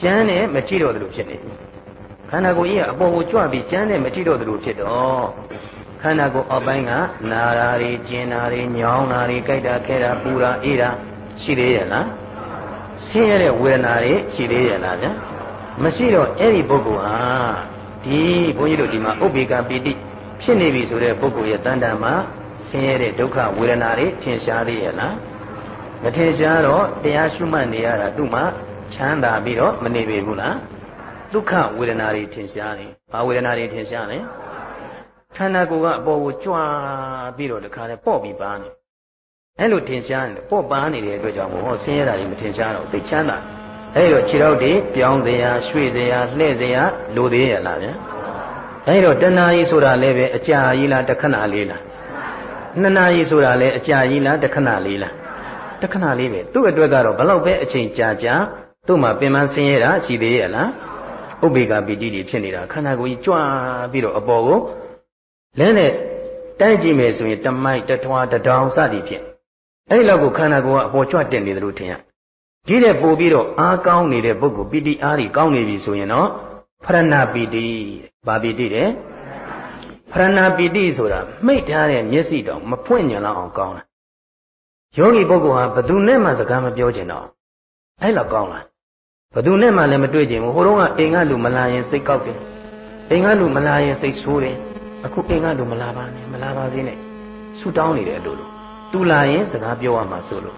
ကျမ်းနဲ့မကြည့်တော့တယ်လို့ဖြစ်နေခန္ဓာကိုယ်ကြီးကအပေါ်ကိုကြွပြီးကျမ်းနဲ့မကြည့်တော့တယ်လို့ဖြစ်တော့ ခန္ဓာကိုယ်အောက်ပိုင်းကနာရာတွေကျင်နာတွေညောင်းနာတွေကြိုက်တာခဲတာပူတာအေးတာရှိသေးရဲ့လားဆင်းရဲတဲ့ဝေဒနာတွေရှိသေးရဲ့လားဗျာမရှိတော့အဲ့ဒီပုဂ္ဂိုလ်ဟာဒီဘုန်းကြီးတို့ဒီမှာဥပိ္ပကပိတိဖြစ်နေပြီဆိုတဲ့ပုဂ္ဂိုလ်ရဲ့တန်တန်မှာဆင်းရဲတဲ့ဒုက္ခဝေဒနာတွေထင်ရှားသေးရဲ့လားမထင်ရှားတော့တရားရှုမှတ်နေရတာသူ့မှာချမ်းသာပြီးတော့မနေပေဘူးလားဒုက္ခဝေဒနာတွေထင်ရှားတယ်ဘာဝေဒနာတွေထင်ရှားလဲ ခန္ဓာကိုယ်ကအပေါ်ကိုကြွားပြီးတော့တခါလဲပေါ့ပြီးပါနေအဲ့လိုထင်ရှားနေပေါ့ပါနေတဲ့အတွက်ကြောင့်ဟောဆင်းရဲတာတွေမထင်ရှားတော့သိချမ်းသာအဲ့တော့ခြေတော့တွေပြောင်းစရာရွှေ့စရာလှည့်စရာလိုသေးရလားဗျာအဲ့တော့တဏှာကြီးဆိုတာလည်းပဲအကြာကြီးလားတခဏလေးလားနှစ်နာရီဆိုတာလည်းအကြာကြီးလားတခဏလေးလားတခဏလေးပဲသူ့အတွက်ကတော့ဘလောက်ပဲအချိန်ကြာကြာသူ့မှာပင်မဆင်းရဲတာရှိသေးရဲ့လားဥပေက္ခပီတိတွေဖြစ်နေတာခန္ဓာကိုယ်ကြီးကြွပြီးတော့အပေါ်ကို လဲနဲ့တိုက်ကြည့်မယ်ဆိုရင်တမိုက်တထွားတတောင်စသည်ဖြင့်အဲ့ဒီလောက်ကိုခန္ဓာကိုယ်ကအပေါ်ကြွတင်နေတယ်လို့ထင်ရဒီတဲ့ပို့ပြီးတော့အားကောင်းနေတဲ့ပုဂ္ဂိုလ်ပီတိအားကြီးကောင်းနေပြီဆိုရင်တော့ဖရဏပီတိဘာပီတိတဲ့ဖရဏပီတိဆိုတာမိတ်ထားတဲ့မျက်စိတောင်မဖွင့်ညံလောက်အောင်ကောင်းတာယောဂီပုဂ္ဂိုလ်ဟာဘယ်သူနဲ့မှစကားမပြောချင်တော့အဲ့လောက်ကောင်းလားဘသူနဲ့မှလည်းမတွေ့ကြဘူးဟိုတုန်းကအိမ်ကလူမလာရင်စိတ်ကောက်တယ်အိမ်ကလူမလာရင်စိတ်ဆိုးတယ် အခုအိမ်ကလူမလာပါနဲ့မလာပါစေနဲ့ဆူတောင်းနေတယ်အလိုလိုသူလာရင်စကားပြောရမှာဆိုလို့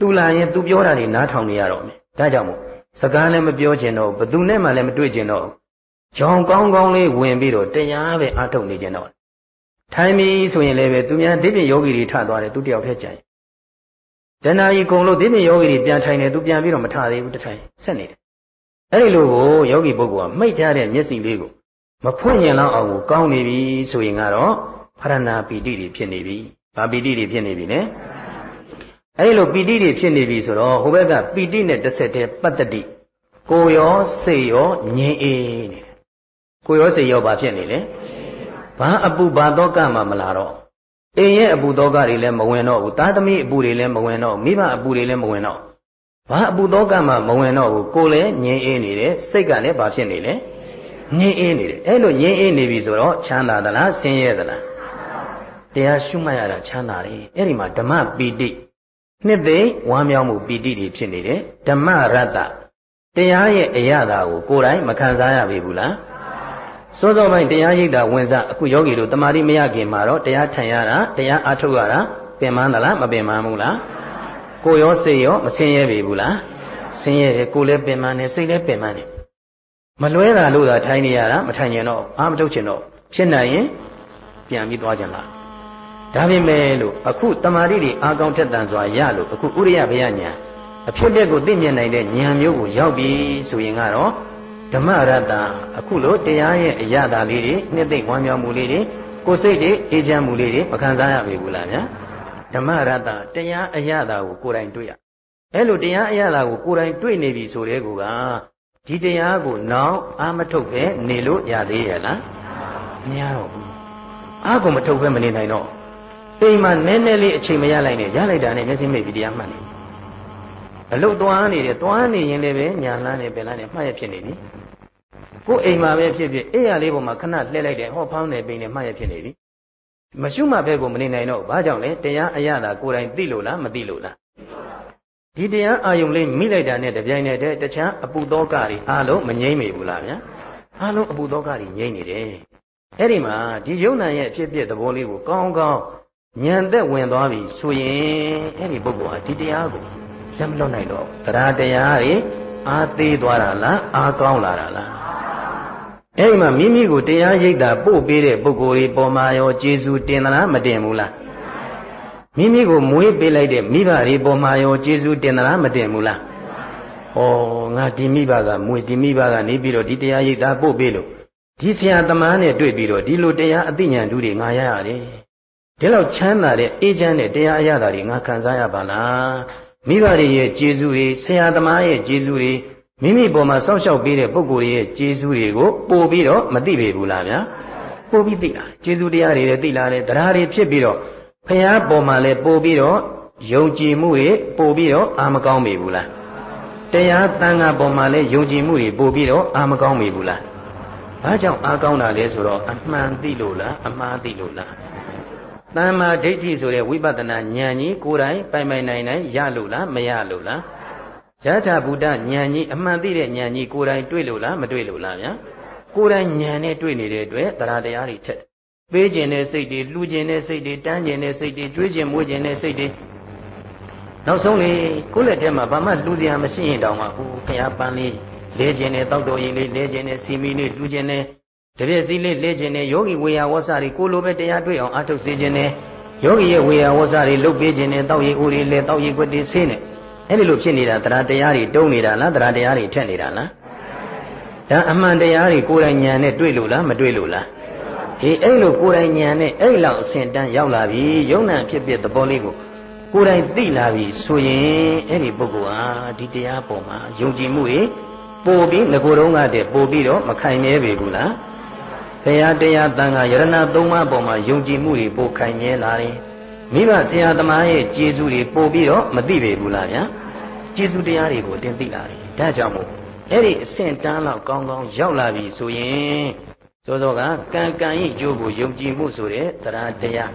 သူလာရင်သူပြောတာတွေနားထောင်နေရတော့မယ်ဒါကြောင့်မို့စကားလည်းမပြောချင်တော့ဘသူနဲ့မှလည်းမတွေ့ချင်တော့ကြောင်ကောင်းကောင်းလေးဝင်ပြီးတော့တရားပဲအားထုတ်နေကြတော့ထိုင်ပြီဆိုရင်လည်းပဲသူများဒီပြင်ယောဂီတွေထသွားတယ်သူတယောက်ထဲကြံတဏှာကြီးကုံလို့ဒီပြင်ယောဂီတွေပြန်ထိုင်တယ်သူပြန်ပြီးတော့မထသေးဘူးတထိုင်ဆက်နေတယ်အဲ့ဒီလိုကိုယောဂီပုဂ္ဂိုလ်ကမိတ်ထားတဲ့မျက်စိလေးကို မဖွင့်ရင်လောက်အောင်ကိုကောင်းနေပြီဆိုရင်ကတော့ဖရဏပီတိတွေဖြစ်နေပြီဘာပီတိတွေဖြစ်နေပြီလဲအဲ့ဒီလိုပီတိတွေဖြစ်နေပြီဆိုတော့ဟိုဘက်ကပီတိနဲ့တစ်ဆက်တည်းပတ္တတိကိုရောစိတ်ရောငြိမ်အေးနေကိုရောစိတ်ရောဘာဖြစ်နေလဲဘာအပူဘာတော့ကမှမလာတော့အိမ်ရဲ့အပူသောကတွေလည်းမဝင်တော့ဘူးသားသမီးအပူတွေလည်းမဝင်တော့မိဘအပူတွေလည်းမဝင်တော့ဘာအပူသောကမှမဝင်တော့ဘူးကိုယ်လည်းငြိမ်အေးနေတယ်စိတ်ကလည်းဘာဖြစ်နေလဲ ငြိမ်းအေးနေတယ်အဲ့လိုငြိမ်းအေးနေပြီဆိုတော့ချမ်းသာသလားဆင်းရဲသလားတရားရှုမှတ်ရတာချမ်းသာတယ်အဲ့ဒီမှာဓမ္မပီတိနှစ်သိမ့်ဝမ်းမြောက်မှုပီတိတွေဖြစ်နေတယ်ဓမ္မရတ္တတရားရဲ့အရာတာကိုကိုယ်တိုင်မခံစားရပြီဘူးလားစောစောပိုင်းတရားရိပ်တာဝင်စားအခုယောဂီတို့တမာတိမရခင်မှာတော့တရားထိုင်ရတာတရားအားထုတ်ရတာပင်မသလားမပင်မဘူးလားကိုရောစိတ်ရောမဆင်းရဲပြီဘူးလားဆင်းရဲတယ်ကိုလည်းပင်မနေစိတ်လည်းပင်မနေ မလွဲတာလို့သာထိုင်နေရတာမထိုင်ကျင်တော့အာမထုတ်ကျင်တော့ဖြစ်နိုင်ရင်ပြန်ပြီးသွားကြလားဒါပေမဲ့လို့အခုတမာတိတွေအာကောင်းထက်တန်စွာရလို့အခုဥရိယဘယညာအဖြစ်အပျက်ကိုသိမြင်နိုင်တဲ့ဉာဏ်မျိုးကိုရောက်ပြီဆိုရင်ကတော့ဓမ္မရတ္တအခုလိုတရားရဲ့အရသာလေးတွေနှစ်သိမ့်ဝမ်းမြောက်မှုလေးတွေကိုယ်စိတ်တွေအေးချမ်းမှုလေးတွေမခံစားရပြီဘူးလားဗျာဓမ္မရတ္တတရားအရသာကိုကိုယ်တိုင်တွေ့ရအဲ့လိုတရားအရသာကိုကိုယ်တိုင်တွေ့နေပြီဆိုတဲ့ကူက ဒီတရားကိုနောက်အာမထုတ်ပဲနေလို့ရသေးရဲ့လားမရတော့ဘူးအာကိုမထုတ်ပဲမနေနိုင်တော့အိမ်မှာနည်းနည်းလေးအချိန်မရလိုက်နဲ့ရလိုက်တာနဲ့မျက်စိမိတ်ပြီးတရားမှတ်နေအလုတ်သွားနေတယ်သွားနေရင်လည်းပဲညာလန်းနေပင်လန်းနေမှတ်ရဖြစ်နေပြီကိုယ်အိမ်မှာပဲဖြစ်ဖြစ်အေးရလေးပေါ်မှာခဏလှည့်လိုက်တယ်ဟောဖောင်းနေပိန်နေမှတ်ရဖြစ်နေပြီမရှုမှဘဲကိုမနေနိုင်တော့ဘာကြောင့်လဲတရားအရသာကိုယ်တိုင်သိလို့လားမသိလို့လား ဒီတရားအာယုံလေးမိလိုက်တာနဲ့တပြိုင်နက်တည်းတခြားအပူသောကတွေအားလုံးမငြိမ့်မိဘူးလားဗျာအားလုံးအပူသောကတွေငြိမ့်နေတယ်အဲ့ဒီမှာဒီယုံနာရဲ့အဖြစ်ဖြစ်သဘောလေးကိုကောင်းကောင်းဉာဏ်သက်ဝင်သွားပြီဆိုရင်အဲ့ဒီပုဂ္ဂိုလ်ဟာဒီတရားကိုလက်မလွတ်နိုင်တော့တရားတရားတွေအာသေးသွားတာလားအာကောင်းလာတာလားအဲ့ဒီမှာမိမိကိုတရားရိပ်တာပို့ပေးတဲ့ပုဂ္ဂိုလ်တွေပေါ်မှာရောကျေးဇူးတင်သလားမတင်ဘူးလား မိမိကိုမွေးပေးလိုက်တဲ့မိဘတွေပေါ်မှာရောကျေးဇူးတင်သလားမတင်ဘူးလားဩငါဒီမိဘကမွေဒီမိဘကနေပြီးတော့ဒီတရားရိပ်တာပို့ပေးလို့ဒီဆရာသမားနဲ့တွေ့ပြီးတော့ဒီလိုတရားအသိဉာဏ်တူတွေငါရရတယ်ဒီလောက်ချမ်းသာတဲ့အေးချမ်းတဲ့တရားအရသာတွေငါခံစားရပါလားမိဘတွေရဲ့ကျေးဇူးတွေဆရာသမားရဲ့ကျေးဇူးတွေမိမိပေါ်မှာစောင့်ရှောက်ပေးတဲ့ပုဂ္ဂိုလ်ရဲ့ကျေးဇူးတွေကိုပို့ပြီးတော့မသိပေဘူးလားဗျာပို့ပြီးသိလာကျေးဇူးတရားတွေလည်းသိလာတယ်တရားတွေဖြစ်ပြီးတော့ ဖះပေါ်မှာလည်းပို့ပြီးတော့ယုံကြည်မှုတွေပို့ပြီးတော့အာမကောင်းပေဘူးလားတရားတန်ခါပေါ်မှာလည်းယုံကြည်မှုတွေပို့ပြီးတော့အာမကောင်းပေဘူးလားဘာကြောင့်အာကောင်းတာလဲဆိုတော့အမှန်သိလို့လားအမှားသိလို့လားတမ္မာဒိဋ္ဌိဆိုတဲ့ဝိပဿနာဉာဏ်ကြီးကိုယ်တိုင်ပိုင်ပိုင်နိုင်နိုင်ရလို့လားမရလို့လားယထာဘုဒ္ဓဉာဏ်ကြီးအမှန်သိတဲ့ဉာဏ်ကြီးကိုယ်တိုင်တွေ့လို့လားမတွေ့လို့လားဗျာကိုယ်တိုင်ဉာဏ်နဲ့တွေ့နေတဲ့အတွက်တရားတရားတွေထက် ပေးခြင်းတဲ့စိတ်တွေလှူခြင်းတဲ့စိတ်တွေတန်းခြင်းတဲ့စိတ်တွေကြွေးခြင်းမွေးခြင်းတဲ့စိတ်တွေနောက်ဆုံးလေကိုယ့်လက်ထဲမှာဘာမှလှူစရာမရှိရင်တောင်မှဟိုဘုရားပန်းလေးလဲခြင်းနဲ့တောက်တော်ရင်လေးလဲခြင်းနဲ့စီမီလေးလှူခြင်းနဲ့တပြည့်စည်းလေးလဲခြင်းနဲ့ယောဂီဝေယဝဆတွေကိုလိုပဲတရားတွေ့အောင်အထုတ်စေခြင်းနဲ့ယောဂီရဲ့ဝေယဝဆတွေလုတ်ပေးခြင်းနဲ့တောက်ရည်ဦးတွေလဲတောက်ရည်ခွက်တွေဆေးနဲ့အဲ့ဒီလိုဖြစ်နေတာတရားတရားတွေတုံးနေတာလားတရားတရားတွေထက်နေတာလားဒါအမှန်တရားတွေကိုယ်တိုင်ဉာဏ်နဲ့တွေ့လို့လားမတွေ့လို့လား အေးအဲ့လိုကိုယ်တိုင်ဉာဏ်နဲ့အဲ့လောက်အစဉ်တန်းရောက်လာပြီယုံနာဖြစ်ဖြစ်သဘောလေးကိုကိုယ်တိုင်သိလာပြီဆိုရင်အဲ့ဒီပုဂ္ဂိုလ်ဟာဒီတရားပေါ်မှာယုံကြည်မှုတွေပို့ပြီးငကိုယ်တုံးကတည်းပို့ပြီးတော့မခိုင်မြဲပေဘူးလားဘုရားတရားတန်ခါယရဏသုံးပါးပေါ်မှာယုံကြည်မှုတွေပို့ခိုင်မြဲလာတယ်မိဘဆရာသမားရဲ့ကျေးဇူးတွေပို့ပြီးတော့မသိပေဘူးလားဗျာကျေးဇူးတရားတွေကိုတင်သိလာတယ်ဒါကြောင့်မို့အဲ့ဒီအဆင့်တန်းလောက်ကောင်းကောင်းရောက်လာပြီဆိုရင် စောစောကကံကံဤကျိုးကိုယုံကြည်မှုဆိုတဲ့တရားတရား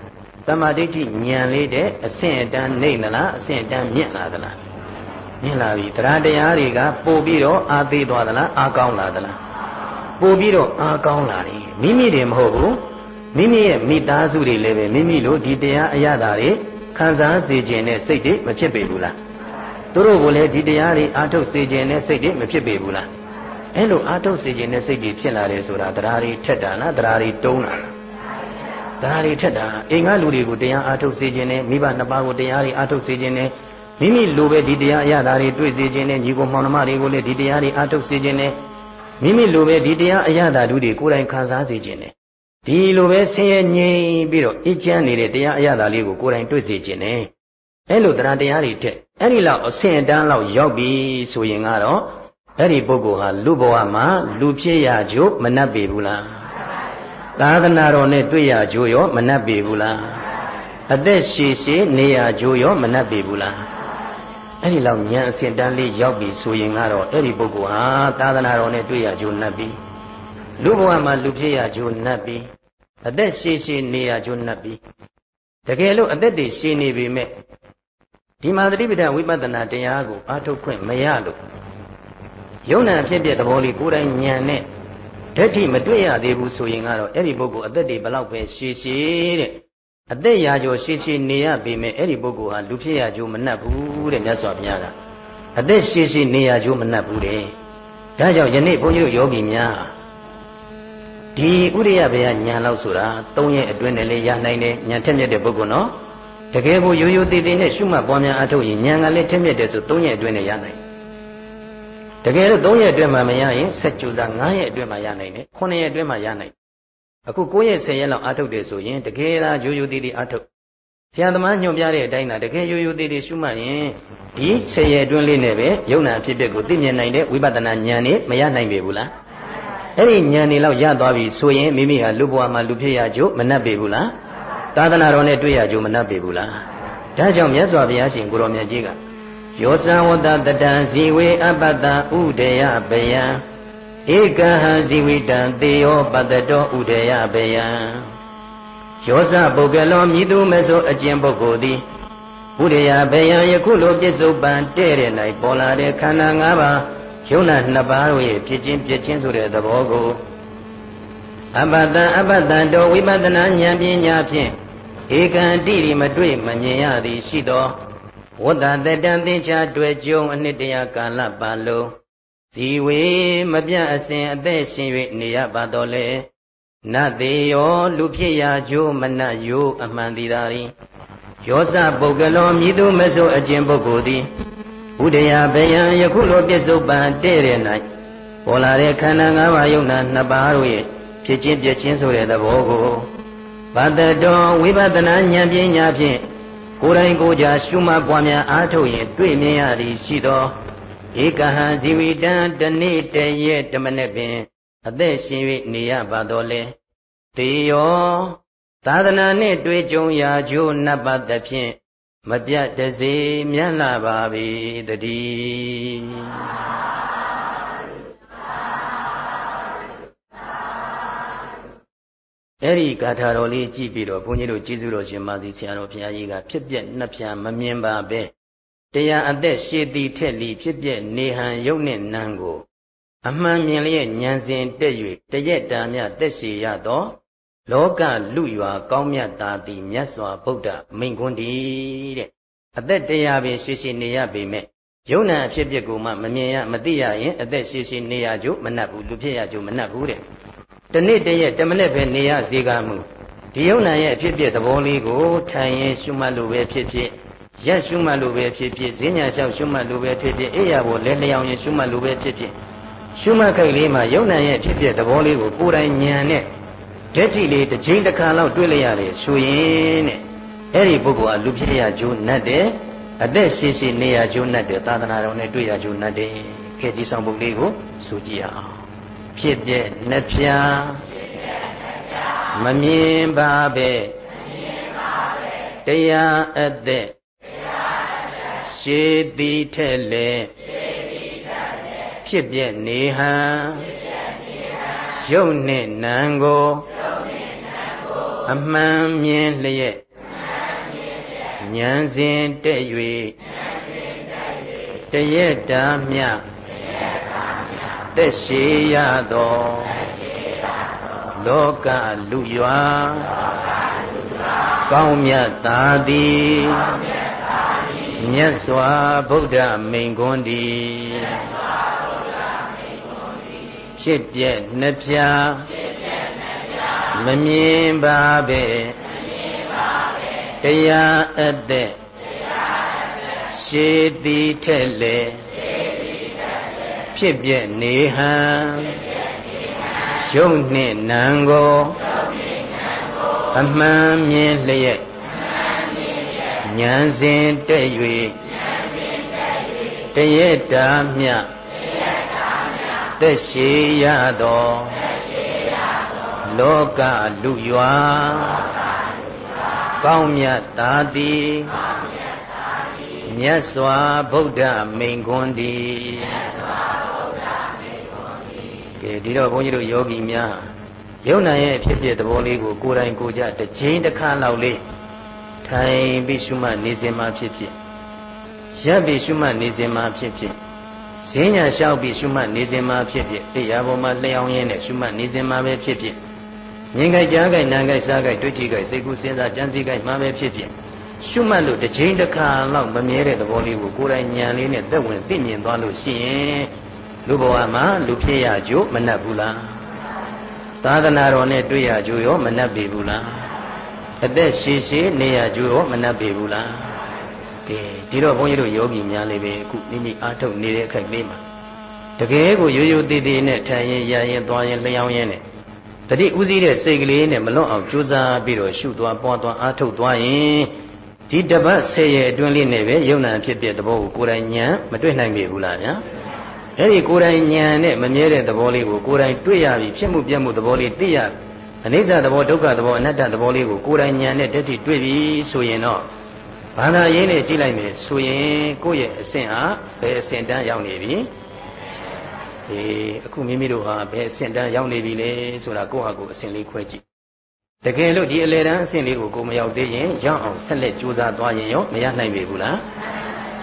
တမာဒိဋ္ဌိဉာဏ်လေးတဲ့အဆင့်အတန်းနေမလားအဆင့်အတန်းမြင့်လာသလားမြင့်လာပြီတရားတရားတွေကပို့ပြီးတော့အာသေးသွားသလားအာကောင်းလာသလားပို့ပြီးတော့အာကောင်းလာတယ်မိမိတွေမဟုတ်ဘူးမိမိရဲ့မိသားစုတွေလည်းပဲမိမိလိုဒီတရားအရသာတွေခံစားစေခြင်းနဲ့စိတ်တွေမဖြစ်ပေဘူးလားသူတို့ကိုလည်းဒီတရားတွေအာထုတ်စေခြင်းနဲ့စိတ်တွေမဖြစ်ပေဘူးလား အဲ့လိုအာထုတ်စေခြင်းနဲ့စိတ်တွေဖြစ်လာတယ်ဆိုတာတရားတွေထက်တာလားတရားတွေတုံးတာလားတရားတွေထက်တာအိမ်ကလူတွေကိုတရားအာထုတ်စေခြင်းနဲ့မိဘနှစ်ပါးကိုတရားတွေအာထုတ်စေခြင်းနဲ့မိမိလိုပဲဒီတရားအရသာတွေတွေ့စေခြင်းနဲ့ညီကိုမောင်နှမတွေကိုလည်းဒီတရားတွေအာထုတ်စေခြင်းနဲ့မိမိလိုပဲဒီတရားအရသာဓုတွေကိုယ်တိုင်ခံစားစေခြင်းနဲ့ဒီလိုပဲဆင်းရဲငြိမ်ပြီးတော့အေးချမ်းနေတဲ့တရားအရသာလေးကိုကိုယ်တိုင်တွေ့စေခြင်းနဲ့အဲ့လိုတရားတရားတွေထက်အဲ့ဒီလောက်အဆင့်အတန်းလောက်ရောက်ပြီဆိုရင်ကတော့ အဲ့ဒီပုဂ္ဂိုလ်ဟာလူဘဝမှာလူဖြစ်ရကြို့မနှက်ပေဘူးလားသာသနာတော်နဲ့တွေ့ရကြို့ရောမနှက်ပေဘူးလားအသက်ရှည်ရှည်နေရကြို့ရောမနှက်ပေဘူးလားအဲ့ဒီလောက်ဉာဏ်အစဉ်တန်းလေးရောက်ပြီဆိုရင်ကတော့အဲ့ဒီပုဂ္ဂိုလ်ဟာသာသနာတော်နဲ့တွေ့ရကြိုးနှပ်ပြီလူဘဝမှာလူဖြစ်ရကြိုးနှပ်ပြီးအသက်ရှည်ရှည်နေရကြိုးနှပ်ပြီးတကယ်လို့အသက်တွေရှည်နေပြီမဲ့ဒီမှာသတိပဋ္ဌာန်ဝိပဿနာတရားကိုအားထုတ်ခွင့်မရလို့ ယုံနာဖြစ်ဖြစ်သဘောလေးကိုယ်တိုင်ဉာဏ်နဲ့ဓာတ်တိမတွေ့ရသေးဘူးဆိုရင်ကတော့အဲ့ဒီပုဂ္ဂိုလ်အသက်တွေဘလောက်ပဲရှည်ရှည်တဲ့အသက်ရာကျော်ရှည်ရှည်နေရပြီမဲ့အဲ့ဒီပုဂ္ဂိုလ်ဟာလူဖြစ်ရကြိုးမနှက်ဘူးတဲ့မြတ်စွာဘုရားကအသက်ရှည်ရှည်နေရကြိုးမနှက်ဘူးတဲ့ဒါကြောင့်ယနေ့ဘုန်းကြီးတို့ယောဂီများဒီဥရိယဘေယညာလောက်ဆိုတာ၃ရက်အတွင်းနဲ့လေရနိုင်တယ်ညာထက်မြက်တဲ့ပုဂ္ဂိုလ်နော်တကယ်ကိုရိုးရိုးတည်တည်နဲ့ရှုမှတ်ပွားများအထုတ်ရင်ညာကလည်းထက်မြက်တယ်ဆို၃ရက်အတွင်းနဲ့ရနိုင်တ ကယ်လို့၃ရက်အတွင်းမှာမရရင်ဆက်ကြိုးစား၅ရက်အတွင်းမှာရနိုင်တယ်9ရက်အတွင်းမှာရနိုင်အခု9ရက်10ရက်လောက်အထုတ်တယ်ဆိုရင်တကယ်လားရိုးရိုးတည်တည်အထုတ်ဆရာသမားညွှန်ပြတဲ့အတိုင်းသာတကယ်ရိုးရိုးတည်တည်ရှုမှတ်ရင်ဒီ10ရက်အတွင်းလေးနဲ့ပဲယုံနာဖြစ်ဖြစ်ကိုသိမြင်နိုင်တဲ့ဝိပဿနာဉာဏ်နဲ့မရနိုင်ပေဘူးလားအဲ့ဒီဉာဏ်နေလောက်ရသွားပြီဆိုရင်မိမိဟာလူဘဝမှာလူဖြစ်ရကြို့မနှက်ပေဘူးလားသာသနာတော်နဲ့တွေ့ရကြို့မနှက်ပေဘူးလားဒါကြောင့်မြတ်စွာဘုရားရှင်ကိုရောမြတ်ကြီးက ယောဇံဝတ္တတတံဇီဝေအပတ္တဥဒေယပယံဧကဟံဇီဝိတံသေယောပတ္တတောဥဒေယပယံယောဇပုဂ္ဂလောမြည်သူမဆိုအကျင့်ပုဂ္ဂိုလ်သည်ဥဒေယပယံယခုလိုပြစ္ဆုတ်ပံတဲ့တဲ့၌ပေါ်လာတဲ့ခန္ဓာ၅ပါးယုံနာနှစ်ပါးတို့ရဲ့ဖြစ်ချင်းပြချင်းဆိုတဲ့သဘောကိုအပတ္တအပတ္တတောဝိပဿနာဉာဏ်ပညာဖြင့်ဧကံတိရိမတွေ့မမြင်ရသည်ရှိသော ဝတ္တတတံသင်္ချာတွေ့ကြုံအနှစ်တရာကာလပါလုံးဇီဝေမပြတ်အစဉ်အသက်ရှင်၍နေရပါတော်လေနတ်သေးရောလူဖြစ်ရာကျိုးမနတ်ယိုအမှန်သည်သာရင်ယောစပုဂ္ဂလောမြည်သူမဆိုအကျင့်ပုဂ္ဂိုလ်သည်ဥဒယဘယံယခုလိုပြစ္ဆုတ်ပံတဲ့တဲ့၌ပေါ်လာတဲ့ခန္ဓာ၅ပါးယုံနာနှစ်ပါးတို့ရဲ့ဖြစ်ချင်းပြချင်းဆိုတဲ့သဘောကိုဗတ္တတော်ဝိပဿနာဉာဏ်ပညာဖြင့် ကိုယ်တိုင်ကိုယ်ကြရှုမှတ်ပွားများအားထုတ်ရင်တွေ့မြင်ရသည်ရှိသောဧကဟံဇီဝိတံတနေ့တရက်တမနဲ့ပင်အသက်ရှင်၍နေရပါတော်လေတေယောသာသနာနှင့်တွေ့ကြုံရာကျိုးနတ်ပတ်သဖြင့်မပြတ်တစေမြတ်လာပါပြီတည်း အဲ့ဒီဂါထာတော်လေးကြည့်ပြီးတော့ဘုန်းကြီးတို့ကျေးဇူးတော်ရှင်မာသီဆရာတော်ဘုရားကြီးကဖြစ်ပြက်နှစ်ဖြာမမြင်ပါပဲတရားအသက်ရှည်သည်ထက်လီဖြစ်ပြက်နေဟံယုတ်နဲ့နံကို အမှန်မြင်လျက်ဉာဏ်စဉ်တက်၍တရက်တာမြတက်ရှည်ရသောလောကလူရွာကောင်းမြတ်သာသည်မြတ်စွာဘုရားမိန်ခွန်းတည်းတဲ့အသက်တရားပင်ရှိရှိနေရပေမဲ့ယုံနာအဖြစ်ပြက်ကိုမှမမြင်ရမသိရရင်အသက်ရှိရှိနေရကြမနှက်ဘူးလူဖြစ်ရကြမနှက်ဘူးတဲ့ တနေ့တရက်တမနေ့ပဲနေရစေကမှုဒီယုံနာရဲ့အဖြစ်ပြက်သဘောလေးကိုထိုင်ရင်ရှုမှတ်လို့ပဲဖြစ်ဖြစ်ရက်ရှုမှတ်လို့ပဲဖြစ်ဖြစ်ဈဉ္ညာလျှောက်ရှုမှတ်လို့ပဲဖြစ်ဖြစ်အိယာဘောလဲလျောင်ရင်ရှုမှတ်လို့ပဲဖြစ်ဖြစ်ရှုမှတ်ခိုက်လေးမှာယုံနာရဲ့ဖြစ်ဖြစ်သဘောလေးကိုကိုယ်တိုင်ဉာဏ်နဲ့ဓာတ်ကြီးလေးတစ်ချိန်တစ်ခါလောက်တွေ့လိုက်ရတယ်ဆိုရင်တဲ့အဲ့ဒီပုဂ္ဂိုလ်ကလူဖြစ်ရကြိုးနှက်တယ်အသက်ရှိရှိနေရကြိုးနှက်တယ်သာသနာတော်နဲ့တွေ့ရကြိုးနှက်တယ်ကဲဒီဆောင်ပုဒ်လေးကိုဆိုကြည့်အောင် ဖြစ်ပြက်နှပြမမြင်ပါပဲတရားအသက်ရှေသည်ထက်လေဖြစ်ပြက်နေဟံရုပ်နှင့်နံကိုအမှန်မြင်လျက်ဉာဏ်စဉ်တက်၍တရက်တာမြ သက်ရှိရသောလောကလူရွာကောင်းမြတ်သာသည်မြတ်စွာဘုရားမိန်ခွန်းသည်ဖြစ်ပြက်နှပြမမြင်ပါပဲတရားအသက်ရှည်သည်ထက်လေ ဖြစ်ပြနေဟံရုပ်နှင့်နံကိုအမှန်မြင်လျက်ဉာဏ်စဉ်တက်၍တရက်တာမြသက်ရှိရသောလောကလူရွာကောင်းမြတ်သာသည်မြတ်စွာဘုရားမိန်ခွန်းသည် ကဲဒီတော့ဘုန်းကြီးတို့ယောဂီများယုံနာရဲ့ဖြစ်ဖြစ်သဘောလေးကိုကိုယ်တိုင်ကိုယ်ကြတစ်ချိန်တစ်ခါလောက်လေးထိုင်ပြီးရှုမှတ်နေစဉ်မှာဖြစ်ဖြစ်ရပ်ပြီးရှုမှတ်နေစဉ်မှာဖြစ်ဖြစ်ဈဉ္ညာလျှောက်ပြီးရှုမှတ်နေစဉ်မှာဖြစ်ဖြစ်တရားပေါ်မှာလျှောင်းရင်းနဲ့ရှုမှတ်နေစဉ်မှာပဲဖြစ်ဖြစ်မြင်ကြိုက်ကြားကြိုက်နားကြိုက်စားကြိုက်တွေ့ကြည့်ကြိုက်စိတ်ကူးစဉ်းစားကြံစည်ကြိုက်မှာပဲဖြစ်ဖြစ်ရှုမှတ်လို့တစ်ချိန်တစ်ခါလောက်မမြဲတဲ့သဘောလေးကိုကိုယ်တိုင်ဉာဏ်လေးနဲ့သက်ဝင်သိမြင်သွားလို့ရှိရင် လူဘဝမှာလူဖြစ်ရကြိုးမနှက်ဘူးလားသာသနာတော်နဲ့တွေ့ရကြိုးရောမနှက်ပေဘူးလားအသက်ရှည်ရှည်နေရကြိုးရောမနှက်ပေဘူးလားကဲဒီတော့ဘုန်းကြီးတို့ယောဂီများလေးပဲအခုမိမိအားထုတ်နေတဲ့အခက်ကလေးမှာတကယ်ကိုရိုးရိုးသေးသေးနဲ့ထိုင်ရင်ရရင်သွားရင်လျှောင်းရင်နဲ့တတိဥစည်းတဲ့စိတ်ကလေးနဲ့မလွတ်အောင်ကြိုးစားပြီးတော့ရှုသွားပွားသွားအားထုတ်သွားရင်ဒီတပတ်ဆယ်ရဲ့အတွင်းလေးနဲ့ပဲယုံနာဖြစ်ဖြစ်သဘောကိုကိုယ်တိုင်ဉာဏ်မတွေ့နိုင်ပြီဘူးလားဗျာ အဲ့ဒီကိုယ်တိုင်ဉာဏ်နဲ့မမြဲတဲ့သဘောလေးကိုကိုယ်တိုင်တွေ့ရပြီဖြစ်မှုပြမှုသဘောလေးသိရအနိစ္စသဘောဒုက္ခသဘောအနတ္တသဘောလေးကိုကိုယ်တိုင်ဉာဏ်နဲ့တတိတွေ့ပြီဆိုရင်တော့ဘာသာရေးနဲ့ကြည့်လိုက်မယ်ဆိုရင်ကိုယ့်ရဲ့အဆင့်ဟာဘယ်အဆင့်တန်းရောက်နေပြီအေးအခုမိမိတို့ဟာဘယ်အဆင့်တန်းရောက်နေပြီလဲဆိုတာကိုယ့်ဟာကိုယ်အဆင့်လေးခွဲကြည့်တကယ်လို့ဒီအလေတန်းအဆင့်လေးကိုကိုမရောက်သေးရင်ရောက်အောင်ဆက်လက်ကြိုးစားသွားရင်ရောမရနိုင်ပြီဘူးလား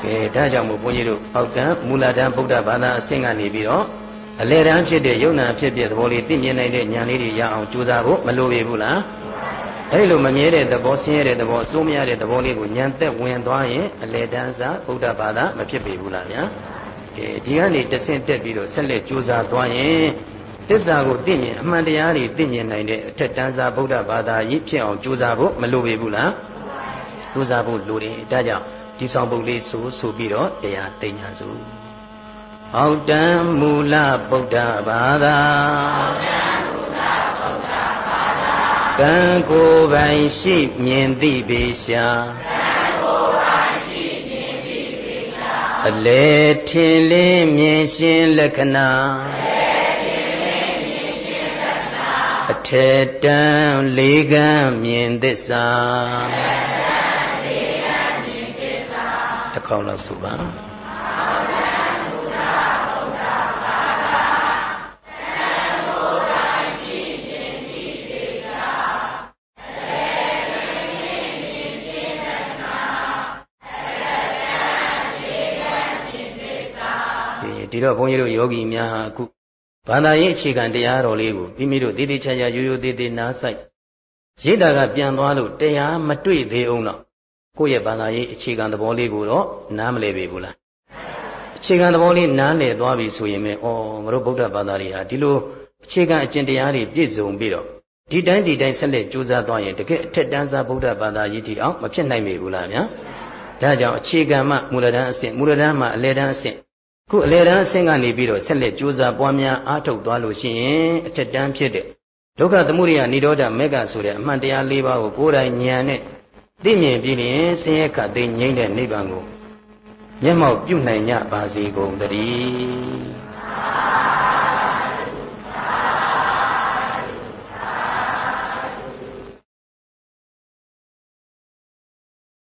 ကဲဒါကြောင့်မို့ဘုန်းကြီးတို့အောက်တန်းမူလတန်းဗုဒ္ဓဘာသာအဆင့်ကနေပြီးတော့အလေတန်းဖြစ်တဲ့ယုံနာဖြစ်ဖြစ်သဘောလေးသိမြင်နိုင်တဲ့ဉာဏ်လေးတွေရအောင်ကြိုးစားဖို့မလိုပြီဘူးလားအဲဒီလိုမမြဲတဲ့သဘောဆင်းရဲတဲ့သဘောစိုးမရတဲ့သဘောလေးကိုဉာဏ်သက်ဝင်သွားရင်အလေတန်းစာဗုဒ္ဓဘာသာမဖြစ်ပေဘူးလားဗျာကဲဒီကနေတဆင့်တက်ပြီးတော့ဆက်လက်ကြိုးစားသွားရင်တစ္ဆာကိုသိမြင်အမှန်တရားတွေသိမြင်နိုင်တဲ့အထက်တန်းစာဗုဒ္ဓဘာသာကြီးဖြစ်အောင်ကြိုးစားဖို့မလိုပေဘူးလားကြိုးစားဖို့လိုတယ်ဒါကြောင့် ဒီဆောင်ပုဒ်လေးဆိုဆိုပြီးတော့တရားသိညာစုအောက်တံမူလဗုဒ္ဓဘာသာကံကိုယ်ပိုင်ရှိမြင်သိပေရှာအလေထင်လင်းမြင်ရှင်းလက္ခဏာအထေတံလေးကံမြင်သစ္စာတစ် ခေါက်လောက်ဆိုပါဒီတော့ဘုန်းကြီးတို့ယောဂီများဟာအခုဘာသာရေးအခြေခံတရားတော်လေးကိုမိမိတို့တည်တည်ချာချာရိုးရိုးသေးသေးနားဆိုင်ရိတ်တာကပြန်သွားလို့တရားမတွေ့သေးအောင်တော့ ကိုယ့်ရဲ့ဘာသာရေးအခြေခံသဘောလေးကိုတော့နားမလည်ပေဘူးလားအခြေခံသဘောလေးနားလည်သွားပြီဆိုရင်ပဲဩငါတို့ဗုဒ္ဓဘာသာတွေဟာဒီလိုအခြေခံအကျင့်တရားတွေပြည့်စုံပြီးတော့ဒီတိုင်းဒီတိုင်းဆက်လက်ကြိုးစားသွားရင်တကယ်အထက်တန်းစားဗုဒ္ဓဘာသာရေးတီအောင်မဖြစ်နိုင်ပေဘူးလားဗျာဒါကြောင့်အခြေခံမှမူလတန်းအဆင့်မူလတန်းမှအလယ်တန်းအဆင့်ခုအလေတန်းအဆင့်ကနေပြီးတော့ဆက်လက်ကြိုးစားပွားများအားထုတ်သွားလို့ရှိရင်အထက်တန်းဖြစ်တဲ့ဒုက္ခသမုဒယနိရောဓမေကဆိုတဲ့အမှန်တရား၄ပါးကိုကိုယ်တိုင်ဉာဏ်နဲ့ သိမြင်ပြီးရင်ဆင်းရဲခတ်သိငြိမ့်တဲ့နိဗ္ဗာန်ကိုမျက်မှောက်ပြုနိုင်ကြပါစေကုန်သတည်း